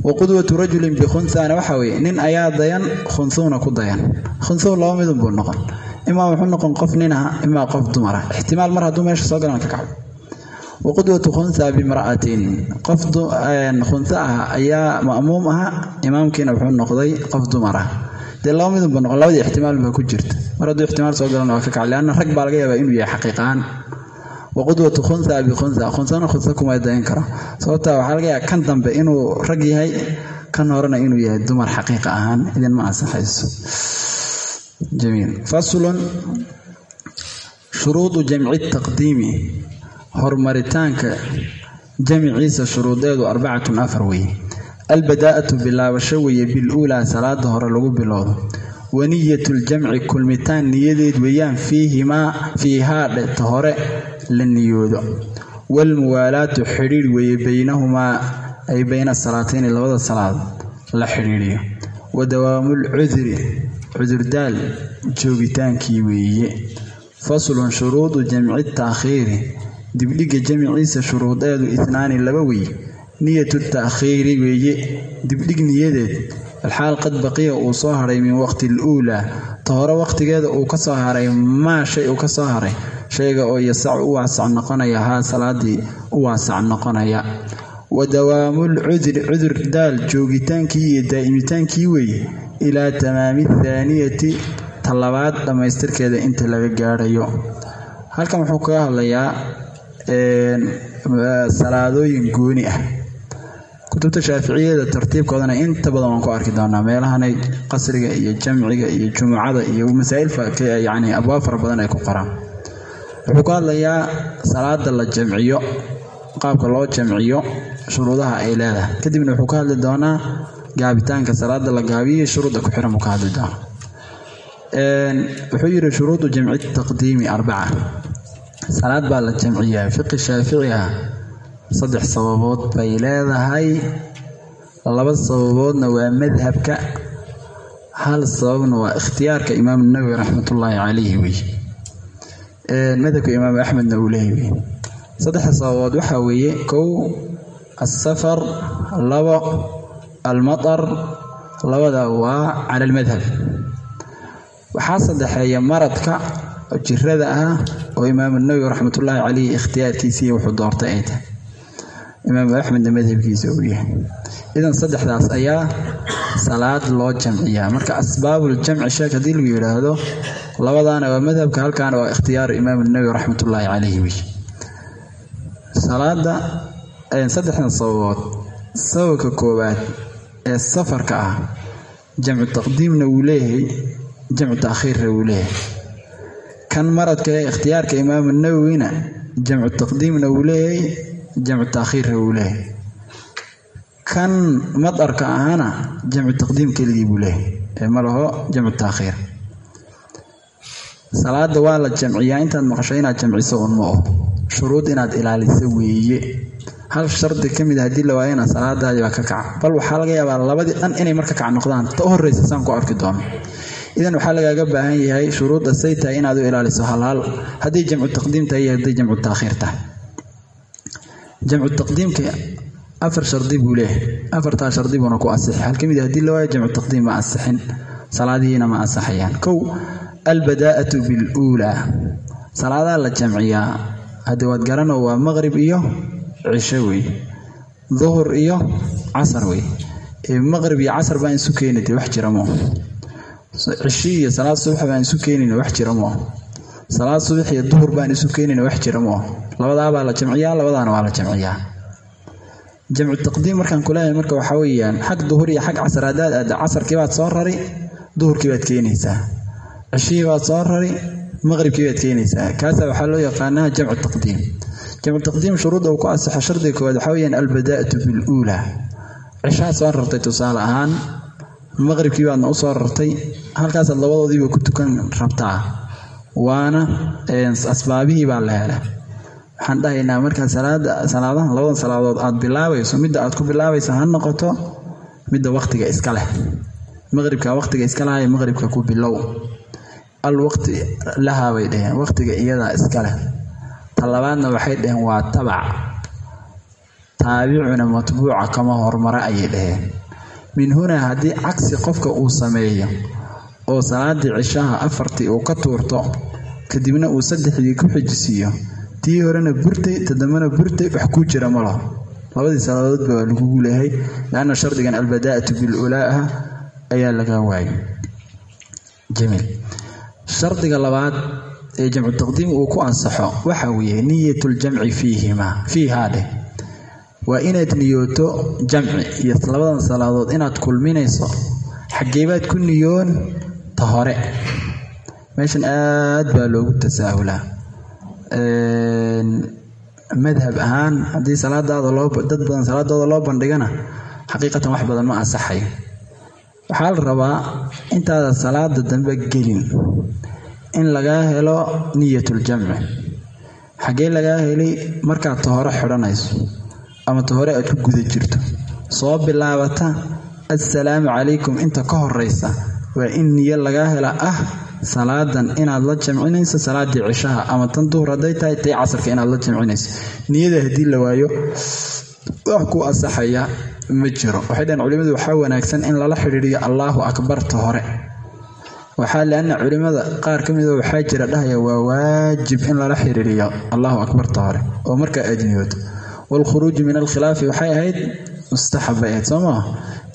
Wa qudwatu rajulin bikhunhaana waxaa weeye nin ayaa dayan khunsuuna ku dayan. Khunsuun laba midun buu noqon. Imaa wuxuu noqon qof nin ah imaa qof dumar ah ixtimaal mar hadduu meesha soo galan ka kacdo. Wa qudwatu khunha bimra'atin qof khunha ah ayaa ma'muum aha imaamkiina wuxuu noqday qof dumar dee laba midun noqon labadii ixtimaal baa ku jirta mar hadduu ixtimaal soo galan waa ka kacay. Leanna rag baa laga yaabaa inuu yahay xaqiiqaan. Wa qudwatu khunha bikhunha khunsana khunsa kuma dayan karo sababta waxaa laga yaaba kan dambe inuu rag yahay kan horena inuu yahay dumar xaqiiqa ahaan. Idin ma ansaxayso. Jamiil. Faslun shuruudu jamci taqdiimi. Horumaritaanka jamciisa shuruudeedu arbacatun afar weye albadaa'atu bilaabasho weeye bil-uulaa salaada hore lagu bilowdo. Waniyatuljamci kulmitaan niyadeed weeyaan fiihaa dheta hore la niyoodo. Walmuwaalaatu xidhiidh weeye baynahumaa ay bayna salaatayni labada salaad la xidhiidhiyo. Wa dawaamul cudri cudurdaal joogitaankii weeye. Faslun shuruudu jamci taakhiiri. Dibdhigga jamciisa shuruudeedu itnaani laba wey niyatu taakhiiri weeye. Dibdhig niyadeed alxaal qad baqiya uu soo haray min waqti luulaa ta hore waqtigeeda uu ka soo haray maa shay uu ka soo haray. Shayga oo yasacu u waasac noqonaya haa salaadii u waasac noqonaya. Wa dawaamul cudri cudur daal joogitaankii iyo daa'imitaankii weeye. Ilaa tamaami thaaniyati talabaad dhammaystirkeeda inta laga gaadhayo. Halkan wuxuu kaga hadlayaa salaadooyin gooni ah kutubta shaaficiyada tartiibkoodana inta badan waan ku arki doonaa meelahanay qasriga iyo jamciga iyo jumucada iyo masaa'il yani abwaab fara badan ay ku qoraan. Wuxuu ka hadlayaa salaada la jamciyo qaabka loo jamciyo shuruudaha ay leedahay. Kadibna wuxuu ka hadli doonaa gaabitaanka salaada la gaabiyo shuruudda ku xiran buu ka hadli doonaa. Wuxuu yidhi shuruudu jamci taqdiimi arbaca. Salaad baa la jamciyaa fiqi shaafici ah saddex sababood bay leedahay. Laba sababoodna waa madhabka hal sababna waa ikhtiyaarka imaamu nawowi raxmatullaahi calayhi wey. Madhabka imaamu axmedna uu leeyahy wey. Saddexda sababood waxaa weeye kow alsafar labo almatar labada waa cala almadhab waxaa saddexeeya maradka jirada ah oo imaamu nawowi raxmatullaahi calayhi ikhtiyaarkiisii wuxuu doortay ay tahay imaamu axmedna madhabkiisa uu yahay. Idan saddexdaas ayaa salaad loo jamciyaa. Marka asbaabul jamci sheek haddii lagu yidhaahdo labadaana waa madhabka halkaana waa ikhtiyaaru imaamu nawowi raxmatullaahi calayhi. Wey salaada saddexdan sababood. Sababka koowaad ee safarka ah jamcu taqdiimna wuu leeyahay jamcu taakhiirna wuu leeyahay. Kan maradka ee ikhtiyaarka imaamu nawowina jamcu taqdiimna wuu leeyahay jamcu taakhiirna wuu leeyahay. Kan madarka ahana jamcu taqdiim keligii buu leeyahay. Ee ma laho jamcu taakhiir. Salaada waa la jamciyaa. Intaad maqasho inaad jamciso un ma oh shuruud inaad ilaaliso weeye. Hal shardi ka mid a haddii la waayana salaadaadii baa ka kaca. Bal waxaa laga yaabaa labadii dhan inay marka kac noqdaan. Ta u horreysa saan ku arki doono. Idan waxaa lagaaga baahan yahay shuruudda say tahay inaad u ilaaliso halhal hadday jamcu taqdiim tahay iyo hadday jamcu taakhiir tahay jamcu taqdiimka afar shardi buu leeyahay. Afartaa shardi buuna ku asixi hal ka mid a haddii la waayo jamcu taqdiim ma asixin salaadihiina ma ansaxayaan. Kow albadaa'atu biluulaa salaadaha la jamciyaa haddii waad garano waa maqrib iyo cisho wey. Duhur iyo casar wey. Maqrib iyo casar baan isu keenite wax jira moo? Cishi iyo salaad subax baan isu keenayna wax jira moo salaad subax iyo duhur baan isu keenayna wax jira moo labadaabaa la jamciyaa labadaana waa la jamciyaa. Jamcu taqdiim markaan kuleeyahay marka waxaa weeyaan xag duhur iyo xag casar haddaad aadda casarkii baad soo rari duhurkii baad keenaysaa. Cishihii baad soo rari maqribkii baad keenaysaa. Kaasaa waxaa loo yaqaanaa jamcu taqdiim. Jamcu taqdiim shuruudda uu ku asaxo shardiga koowaad waxaa weyaan albadaa'atu biluulaa. Cishaha soo rartay tusaale ahaan maqribkii baadna u soo rartay halkaasaad labadoodiiba ku tukan rabtaa waana asbaabihii baa la hela waxaan dhahaynaa markaa salaadahan labadan salaadood aad bilaabayso midda aad ku bilaabayso ha noqoto midda wakhtiga iska leh. Maqribka wakhtiga iska lahay maqribka ku bilow. Al waqti lahaa bay dhaheen wakhtiga iyadaa iska leh. Talabaadna waxay dhaheen waa tabac taabicuna matbuuca kama hormara ayay dhaheen. Min hunaa haddii cagsi qofka uu sameeyo oo salaadii cishaha afartii uu ka tuurto kadibna uu saddexdii ku xijisiiyo. Tii horena burtay tadambana burtay wax kuu jira ma laho labadii salaadoodba waa lagugu leehay lianna shardigan albadaa'atu bilulaaha ayaa laga waayay. Jamiil. Shardiga labaad ee jamcu taqdiim uu ku ansaxo waxa weeye niyatuljamci fiihimaa fiihaa dheh. Waa inaad niyooto jamci iyo labadan salaadood inaad kulminayso. Xageebaad ku niyoon ta hore meeshan aad baa loogu tasaahulaa. Madhab ahaan haddii salaadaada dad badan salaadooda loo bandhigana xaqiiqatan wax badan ma ansaxayo. Waxaa la rabaa intaada salaada dambe gelin in lagaa helo niyatuljamci xaggee lagaa helay markaad ta hore xidhanayso ama ta hore aad ku guda jirto. Soo bilaabata assalaamu calaykum inta ka horeysa waa in niyo lagaa hela ah salaadan inaad la jamcinayso salaadii cishaha ama tan duhur hadday tahay tay casarka inaad la jamcinayso. Niyada haddii la waayo wax ku asaxaya ma jiro. Waxay dhaheen culimadu waxaa wanaagsan in lala xidhiiriyo allaahu akbarta hore. Waxaa lianna culimada qaar ka mida waxaa jira dhahaya waa waajib in lala xiriiriyo allahu akbarta hore. Oo markaa aad niyooto waalkhuruuju min alkhilaafi waxay ahayd mustaxab bay ahayd soo maa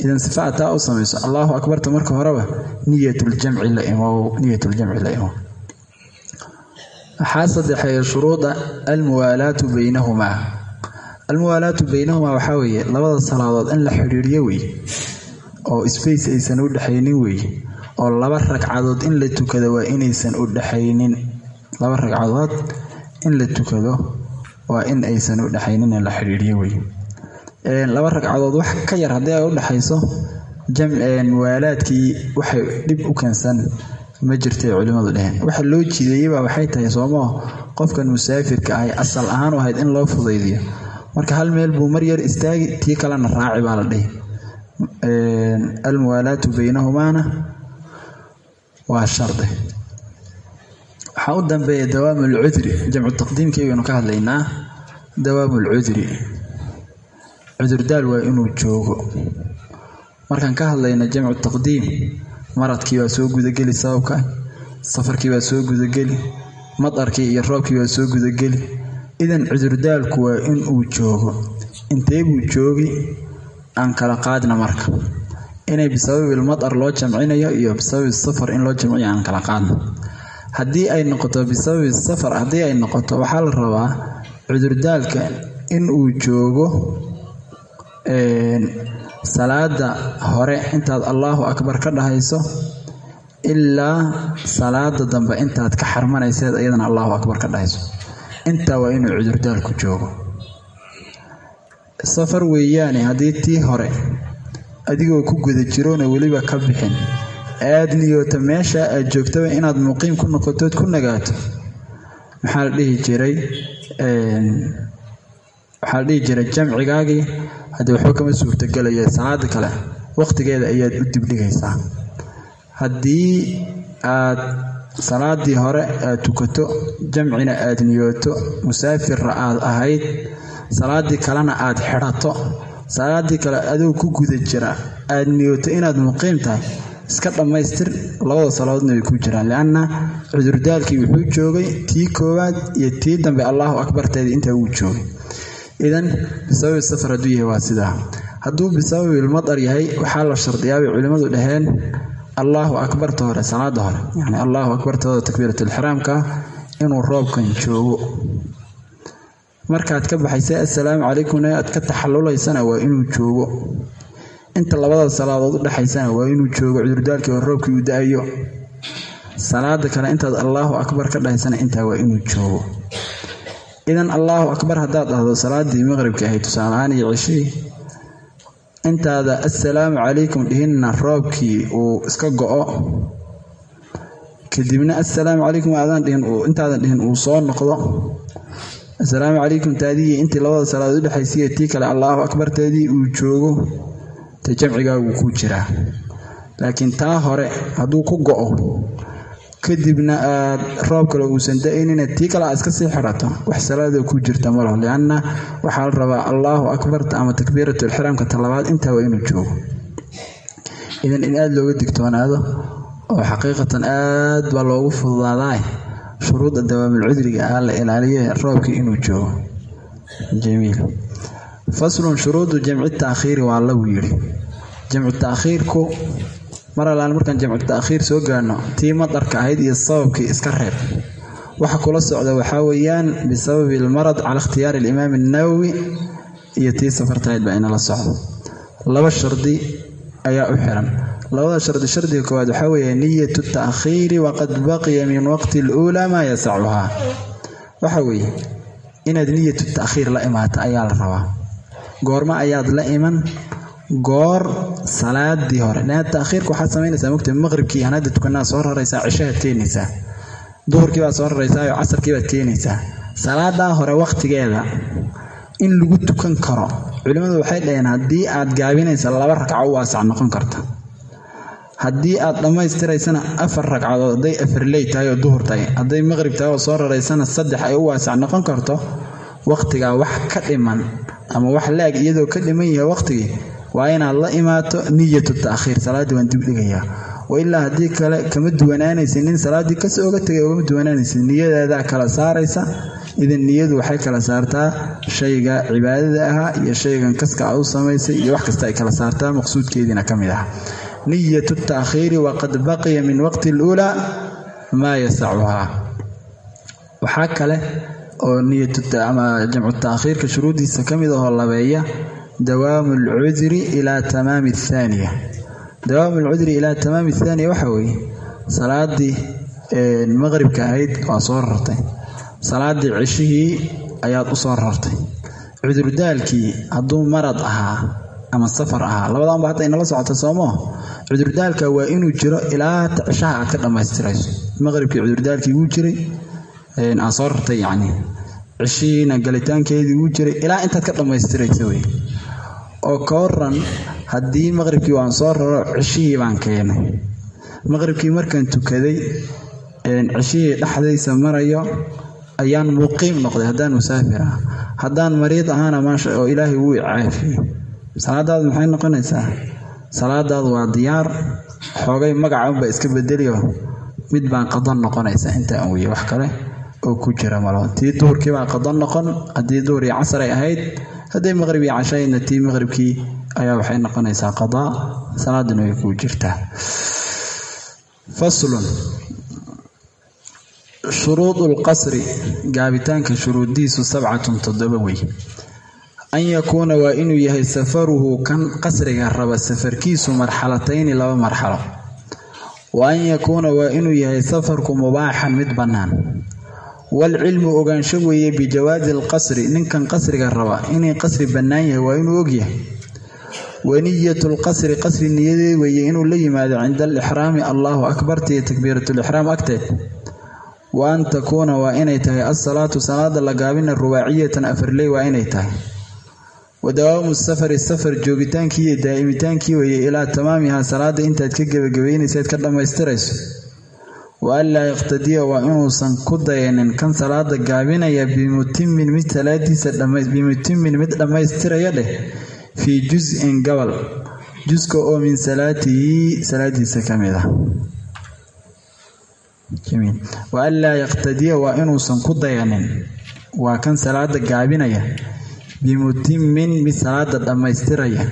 idan sifa taa u samayso allahu akbarta marka horeba niyatuljamci la imow niyatuljamci la imow waxaa saddexeeya shuruuda almuwaalaatu baynahumaa almuwaalaatu baynahumaa waxaa weeye labada salaadood in la xidhiiriyo wey oo space aysan u dhexaynin wey oo laba ragcadood in la tukado waa inaysan u dhexaynin laba ragcadood in la tukado waa in aysan u dhexaynin in la xidhiiriyo wey laba ragcadood wax ka yar haddii ay u dhexayso muwaalaadkii waxay dhib u keensan ma jirtay culimmadu dheheen waxa loo jideeyeyba waxay tahay soomaa qofkan musaafirka ahay asal ahaan u ahayd in loo fudaydiyo. Marka hal meel buu mar yar istaagi tii kalena raaci baa la dhihi. Almuwaalaatu baynahumaana waa shardi. Waxaa u dambeeya dawaamu alcudri jamcu taqdiimkii baynu ka hadlaynaa dawaamu cudurdaal waa inuu joogo. Markaan ka hadlayna jamcu taqdiim maradkii baa soo gudageli sababka safarkii baa soo gudageli madarkii iyo roobkii baa soo gudageli. Idan cudurdaalku waa inuu joogo. Intee buu joogi aan kala qaadna marka. Inay bisababil madar loo jamcinayo iyo bisababi safar in loo jamciyo aan kala qaadno haddii ay noqoto bisababi safar haddii ay noqoto waxaa la rabaa cudurdaalka in uu joogo salaada hore intaad allaahu akbar ka dhahayso ilaa salaada dambe intaad ka xarmanayseed iyadana allahu akbar ka dhahayso. Intaa waa inuu cudurdaalku joogo. Safar weeyaane haddii tii hore adigoo ku guda jiroona weliba ka bixin aad niyoota meesha aad joogtaba inaad muqiim ku noqotood ku nagaato maxaa la dhihi jiray? Waxaa la dhihi jiray? Jamcigaagii haddii waxba kama suurtagelaya salaada kale wakhtigeeda ayaad u dibdhigaysaa haddii aad salaadii hore aad tukato jamcina aad niyooto musaafirra aad ahayd salaadii kalena aad xidhato salaadii kale adoo ku guda jira aad niyooto inaad muqiim tahay iska dhammaystir labada salaadoodna way ku jiraan. Lianna cudurdaalkii wuxuu joogay tii koowaad iyo tii dambe allahu akbarteeda intaa wuu joogay idan bisababi safar hadduu yahay waa sidaa. Hadduu bisababi ilmadar yahay waxaa la shardiyaabay culimmadu dhaheen allahu akbarta hore salaada hore. Yani allahu akbartooda takbiiratulixraamka inuu roobkan joogo. Markaad ka baxaysa assalaamu calaykumna aad ka taxallulaysana waa inuu joogo. Inta labada salaadood u waa inuu joogo cudurdaalkii oo roobkii uu da'ayo. Salaada kale intaad allaahu akbar ka dhahaysana intaa waa inuu joogo idan allaahu akbar haddaad dhahdo salaadii maqribka ahayd tusaalahaan iyo ceshihii intaada assalaamu calaykum dhihinna roobkii uu iska go-o kadibna assalaamu calaykum aadaan dhihin intaadan dhihin uu soo noqdo. Assalaamu calaykum taadiyi intii labada salaadood u dhexaysiiya tii kale allaahu akbarteedii uu joogo te jamcigaagu ku jiraa laakiin taa hore hadduu ku go-o kadibna aad roob kale uusan da'aynina tii kale aad iska sii xidhato wax salaada ku jirta malaho lianna waxaa la rabaa allaahu akbarta ama takbiiratu ixraamka talabaad intaa waa inuu joogo. Idan in aada looga digtoonaado oo xaqiiqatan aad baa loogu fududaadaa shuruudda dawaamul cudriga ah la ilaaliye roobkii inuu joogo. Jamiil. Faslun shuruudu jamci taakhiiri waa lagu yidhi jamcu taakhiirku mar allaan markaan jamcu taakhiir soo gaarno tii madarka ahayd iyo sababkii iska reeb waxa kula socda waxaa weeyaan bisababi almarad cala ikhtiyaari alimaam annawowi iyo tii safartahayd baa inala socdo laba shardi ayaa u xiran. Labada shardi shardiga koowaad waxaa weeye niyatu taakhiiri waqad baqiya min waqti aluulaa maa yasacuhaa waxa weeye inaad niyatu taakhiir la imaato ayaa la rabaa. Goorma ayaad la iman goor salaadii hore. Taakhiirka waxaad samaynaysaa mogta maqribkii aan hadda soo raraysaa cishahaad keenaysaa. Duhurkii baad soo raraysaa oo casarkii baad keenaysaa. Salaadaa hore wakhtigeeda in lagu tukan karo culimmadu waxay dhaheen haddii aad gaabinaysa laba ragco u waasac noqon karta. Haddii aad dhammaystiraysana afar ragcadood hadday afarley tahay oo duhur tahay hadday maqrib tahay oo soo raraysana saddex ay u waasac noqon karto wakhtigaa wax ka dhiman ama wax laag iyadoo ka dhiman yahay wakhtigii waa inaad la imaato niyatu taakhiir salaaddii waan dibdhigayaa wa ilaa haddii kale kama duwanaanaysa nin salaaddii ka soo oga tegay ogama duwanaanaysa niyadeedaa kala saaraysa. Idan niyadu waxay kala saartaa shayga cibaadada ahaa iyo shaygan kaska aad u samaysay iyo wax kasta ay kala saartaa maqsuudkeediina ka mid ah. Niyatu taakhiiri waqad baqiya min waqti aluulaa maa yasacuhaa waxaa kale oo niyatama jamcu taakhiirka shuruuddiisa ka mid ahoo labeeya dawaamu alcudri ilaa tamaami athaaniya dawaamu alcudri ilaa tamaami athaaniya waxa weeye salaadii maqribka ahayd waa soo rartay. Salaadii ceshihii ayaad u soo rartay. Cudurdaalkii hadduu marad ahaa ama safar ahaa labadanba hadda inala socota soomoo cudurdaalka waa inuu jiro ilaa cishaha aad ka dhammaystirayso. Maqribkii cudurdaalkii wuu jiray aan soo rartay yacni. Cishihiina galitaankeedii wuu jiray ilaa intaad ka dhammaystiraysa oo ka waran haddii maqribkii waan soo raro cishihii baan keenay. Maqribkii markaan tukaday cishihii dhexdaysa marayo ayaan muqiim noqday haddaan musaafir ah. Haddaan mariid ahaana maasha oo ilaahay wuu caafiyey salaadaadu maxay noqonaysaa? Salaadaadu waa diyaar. Xoogay magacanba iska bedeliyo mid baan qadan noqonaysa intaan weye wax kale oo ku jira malo tii duhurkii baa qadan noqon haddii duhur iyo casar ay ahayd hadday maqrib iyo cashayna tii maqribkii ayaa waxay noqonaysaa qadaa salaaduna way kuu jirtaa. Faslun. Shuruudu lqasri gaabitaanka shuruuddiisu sabcatun toddoba wey. An yakuuna waa inuu yahay safaruhu kan qasriga raba safarkiisu marxalatayni laba marxalo. Wa an yakuuna waa inuu yahay safarku mubaaxan mid bannaan waalcilmu ogaansho weeye bijawaazi alqasri ninkan qasriga raba inay qasri bannaan yahay waa inuu ogyahay waniyatu lqasri qasri niyadeed weeye inuu la yimaado cinda alixraami allahu akbartiiyo takbiiratulixraam agteed wa an takuuna waa inay tahay alsalaatu salaada la gaabina rubaaciyatan afarley waa inay tahay wa dawaamu safari safar joogitaankii iyo daa'imitaankii weeye ilaa tamaamihaa salaada intaad ka gebagabaynaysaad ka dhammaystirayso wa an laa yaqtadiya waa inuusan ku dayanin kan salaada gaabinaya bimutimin mid salaadiisa bimutimin mid dhammaystiraya dheh fii jus-in gobol juska oo min salaatihi salaadiisa ka mid ah. Wa an laa yaqtadiya waa inuusan ku dayanin waa kan salaada gaabinaya bimutimin mid salaada dhammaystiraya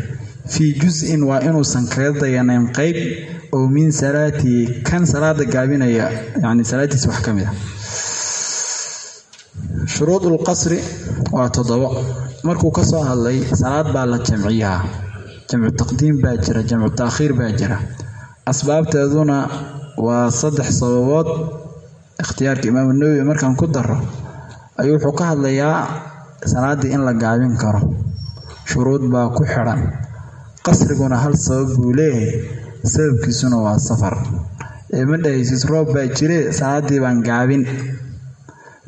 fii jus-in waa inuusan kaga dayanin qeyb oo min salaatihi kan salaada gaabinaya yani salaadiisa wax ka mid ah. Shuruud ulqasri waa toddobo. Markuu ka soo hadlay salaad baa la jamciyaa. Jamcu taqdiim baa jira jamcu taakhiir baa jira. Asbaabteeduna waa saddex sababood. Ikhtiyaarka imaamu nawowi markaan ku daro ayuu wuxuu ka hadlayaa salaaddii in la gaabin karo. Shuruud baa ku xidhan qasriguna hal sabab buu leeyahay. Sababkiisuna waa safar. Ee ma dhahaysid roob baa jire salaaddii baan gaabin.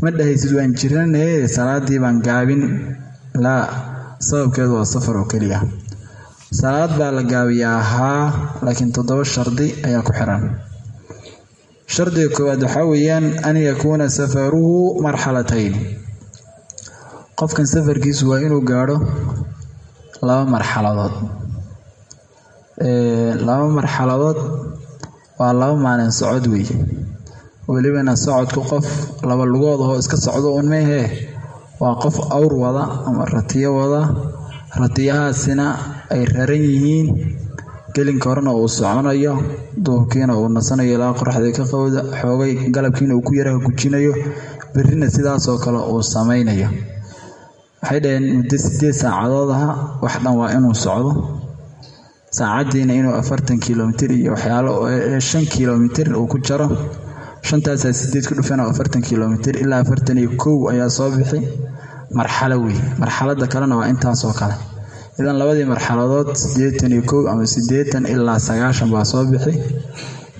Ma dhahaysid waan jiranaye salaaddii baan gaabin. Laa sababkeedu waa safar oo keliya. Salaad baa la gaabiyaa haa laakiin toddoba shardi ayaa ku xiran. Shardiga koowaad waxaa weeyaan an yakuuna safaruhu marxalatayn. Qofkan safarkiisu waa inuu gaadho laba marxaladood laba marxaladood waa laba maalin socod wey welibana socodku qof laba lugood oo iska socdo un meehee waa qof awr wada ama ratiyo wada. Ratiyahaasina ay raran yihiin. Gelinka horena uu soconayo duhurkiina uu nasanayo ilaa qoraxda ka qowda xoogay galabkiina uu ku yaraha gujinayo berrina sidaasoo kale uu samaynayo. Waxay dhaheen muddo sideed saacadood aha wax dhan waa inuu socdo saacaddiina inuu afartan kilomitir iyo waxyaalo shan kilomitir uu ku jaro. Shantaasaa sideed ku dhufan oo afartan ilaa afartan iyo kow ayaa soo bixi. Marxalo wey marxaladda kalena waa intaasoo kale. Idan labadii marxaladood siddeetan iyo kow ama siddeetan ilaa sagaashan baa soo bixi.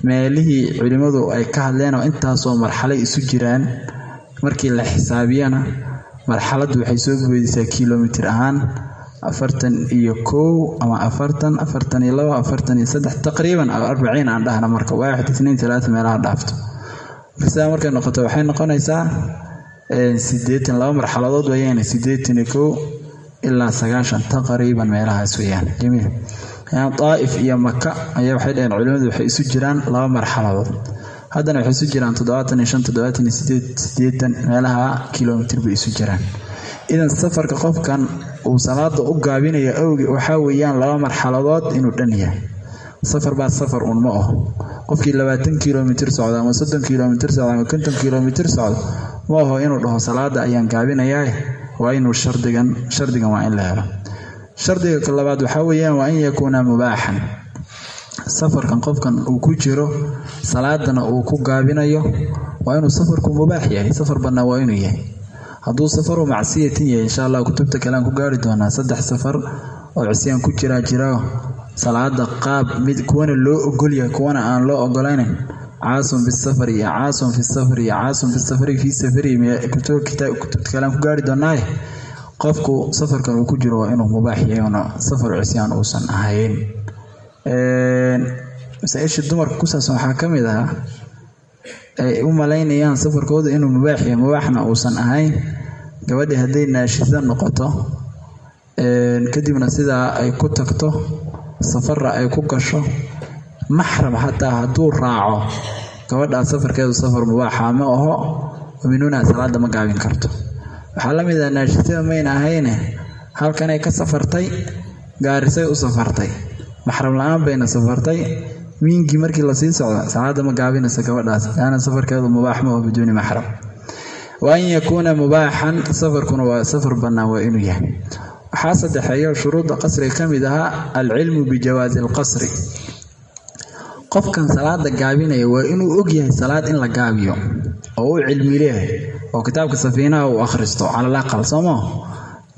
Meelihii culimmadu ay ka hadleen oo intaasoo marxalay isu jiraan markii la xisaabiyana marxaladdu waxay soo boodaysaa kilomitir ahaan afartan iyo kow ama afartan afartan iyo labo afartan iyo saddex taqriiban arbaciin aan dhahna marka waaxid isniin talaata meelaha dhaafto. Sidaa markay noqoto waxay noqonaysaa sideetan laba marxaladood weyaan sideetan iyo kow ilaa sagaashan taqriiban meelahaas weyaan jamiil. Daa'if iyo maka ayaa waxay dhaheen culimadu waxay isu jiraan laba marxaladood. Haddana waxay isu jiraan toddobaatan iyo shan toddobaatan iyo sideed sideetan meelaha kilomitir bay isu jiraan idan safarka qofkan uu salaada u gaabinaya awge waxaa weeyaan laba marxaladood inuu dhan yahay. Safar baa safar un ma aho qofkii labaatan kilomitir socda ama soddon kilomitir socda ama konton kilomitir socdo ma aho inuu dhaho salaada ayaan gaabinayaa waa inuu shardigan shardigan waa in la helo. Shardiga labaad waxaa weeyaan waa in yakuuna mubaaxan. Safarkan qofkan uu ku jiro salaadana uu ku gaabinayo waa inuu safarku mubaax yahay. Safar bannaa waa inuu yahay hadduu safaru macsiyatin yahay insha allah kutubta kalean ku gaari doonaa. Saddex safar oo cisyaan ku jiraa jira. Salaada qaab mid kuwana loo ogolyahay kuwana aan loo ogolaynin caasun bisafar iyo caasun fi safar iyo caasun bisafari fii safari. Kutubta kalean ku gaari doonaaye qofku safarkan uu ku jiro waa inuu mubaax yahay una safar cisyaan uusan ahayn. Masaa-isha dumarka ku saabsan waxaa ka mid ah ay u malaynayaan safarkooda inuu mubaax yahay mubaaxna uusan ahayn. Gabadhii hadday naashida noqoto kadibna sidaa ay ku tagto safara ay ku gasho maxram xataa hadduu raaco gabadhaa safarkeedu safar mubaaxa ma aho minuuna salaada ma gaabin karto. Waxaa la mid ah naashidada mayna ahayne halkanay ka safartay gaarisay u safartay. Maxram la'aan bayna safartay miingii markii la sii socdo salaada ma gaabinayso gabadhaas. Laana safarkeedu mubaax ma aho biduuni maxram. Wa an yakuuna mubaaxan safarkuna waa safar bannaan waa inuu yahay. Waxaa saddexeeyo shuruudda qasriga ka mid ahaa alcilmu bijawaasi alqasri. Qofkan salaada gaabinaya waa inuu ogyahay salaad in la gaabiyo oo u cilmi leeyahay oo kitaabka safiinaha uu akhristo calal aqal sooma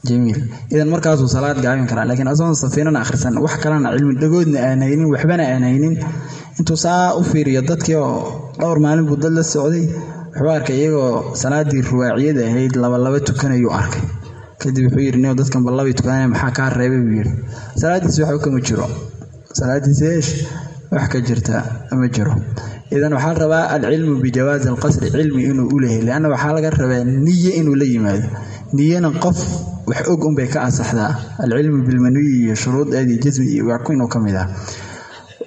jamiil idan markaasuu salaad gaabin karaa laakiin asagoon safiinana akhrisan wax kalena cilmi dhagoodna aan haynin waxbana aan haynin. Intuu saa u fiiriyo dadkii oo dhowr maalin buu dad la socday wuxuu arkay iyagoo salaadii ruwaaciyada ahayd labalaba tukanayuu arkay. Kadib wuxuu yidhi nin dadkan ballabi tukanaya maxaa kaa reebay? buu yidhi. Salaadiisi waxba kama jiro. Salaadiisi eesh wax ka jirta ma jiro idan waxaa rabaa alcilmu bijawaazi alqasri cilmi inuu u leeyahay leanna waxaa laga rabaa niye inuu la yimaado. Niyana qof wax og unbay ka asaxdaa alcilmu bilmanuyi iyo shuruudeedii jasmi iyo waaku inuu ka mid ah.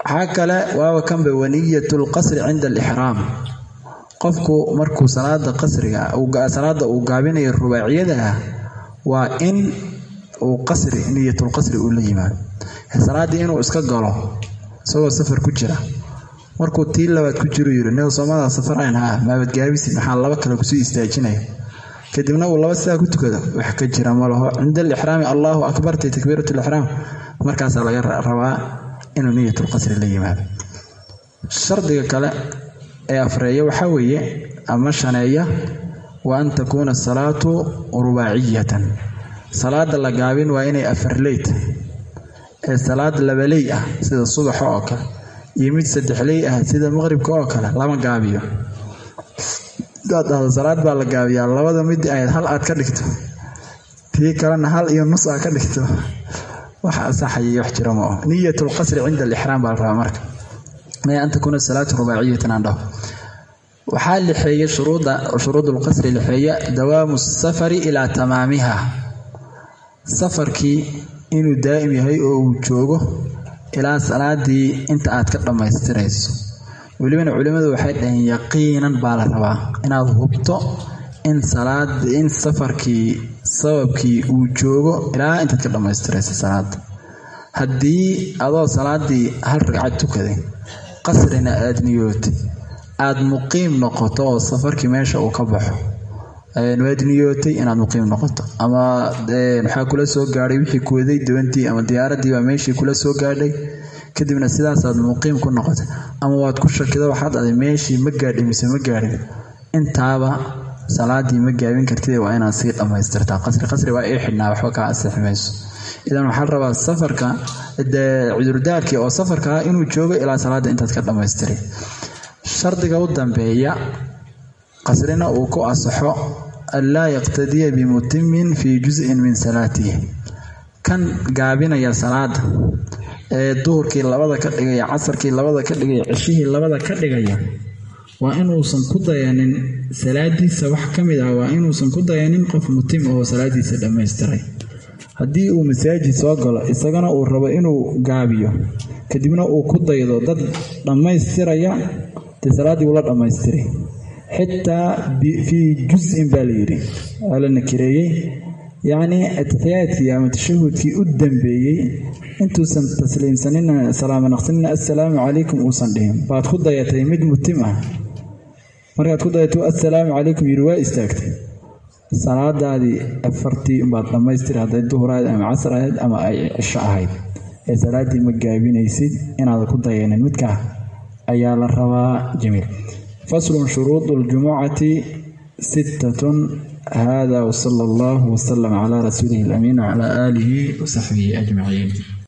Waxaa kale waaba kanba waniyatu lqasri cinda alixraam qofku markuu salaada qasriga salaada uu gaabinayo rubaaciyada ah waa in uu qasri niyatulqasri uu la yimaado. Salaaddii inuu iska galo isagoo safar ku jira markuu tii labaad ku jiru yidhi nin soomada safarayn ha maabadgaabisi maxaa laba kale ku sii istaajinaya kadibna uu laba sidaa ku tukado wax ka jira ma cinda alixraami allaahu akbarti takbiirat lixraam markaasaa laga rabaa inuu niyatulqasri la yimaado. Shardiga kale ee afreeya waxaa weeye ama shaneeya wa an takuuna asalaatu rubaaciyatan. Salaada la gaabin waa inay afarleyt ee salaad labaley ah sida subaxa oo kale iyo mid saddexley ah sida maqribka oo kale lama gaabiyo. Salaad baa la gaabiyaa labada mid ahayd hal aad ka dhigto tii kalena hal iyo nus aad ka dhigto wax asaxaya wax jira ma oh niyat lqasri cinda alixraam baa la rabaa marka. May an takuuna salaatu rubaaciyatan aan dhaho waxaa lixeeya shuruuda shuruud lqasri lixeeya dawaamu safari ilaa tamaamiha. Safarkii inuu daa'im yahay oo uu joogo ilaa salaadii inta aad ka dhammaystirayso. Welibana culimmadu waxay dhaheen yaqiinan baa la rabaa inaad hubto in salaad in safarkii sababkii uu joogo ilaa intaad ka dhammaystirayso salaada haddii adoo salaadii hal ragcad tukaday qasrina aad niyootay aada muqiim noqoto oo safarkii meesha uu ka baxo waad niyootay inaad muqiim noqoto. Ama maxaa kula soo gaadhay wixii kuwaday dabantii ama diyaaradii baa meeshii kula soo gaadhay. Kadibna sidaasaad muqiim ku noqotay. Ama waad ku shakido waxaad aday meeshii ma gaadhay mise ma gaadhin. Intaaba salaadii ma gaabin kartid waa inaad sii dhammaystirtaa qasri qasri waa ii xidhnaa waxba kaa asixi mayso. Idan waxaa la rabaa safarka cudurdaarkii oo safarka ah inuu joogo ilaa salaada intaad ka dhammaystiray shardiga u dambeeya qasrina uu ku asaxo an laa yaqtadiya bimutimin fii juz'in min salaatihi kan gaabinaya salaada ee duhurkii labada ka dhigaya casarkii labada ka dhigaya ceshihii labada ka dhigaya waa inuusan ku dayanin salaadiisa. Wax ka mid ah waa inuusan ku dayanin qof mutim oo salaadiisa dhammaystiray. Haddii uu masaajid soo galo isagana uu rabo inuu gaabiyo kadibna uu ku daydo dad dhammaystiraya dee salaaddii ula dhammaystiray xitaa fii juz'in baa la yidhi. Waa la nakireeyey. Yacnii atixiyaadkii ama tashahudkii u dambeeyey intuusan tasliimsanina salaamo naqsanina assalaamu calaykum uusan dhihin. Baad ku dayatay mid mutim ah. Markaad ku dayato assalaamu calaykum yidhi waa istaagtay. Salaadaadii afartii baad dhammaystiri hadday duhur ama casar ahayd ama ay cisho ahayd. Ee salaaddii ma gaabinaysid inaad ku dayanin midkaa ayaa la rabaa jamiil faslun shuruudu ljumucati sittatun hada wsala allahu wsalam calaa rasuulihi alamiin wcalaa aalihi wasaxbihi ajmaciin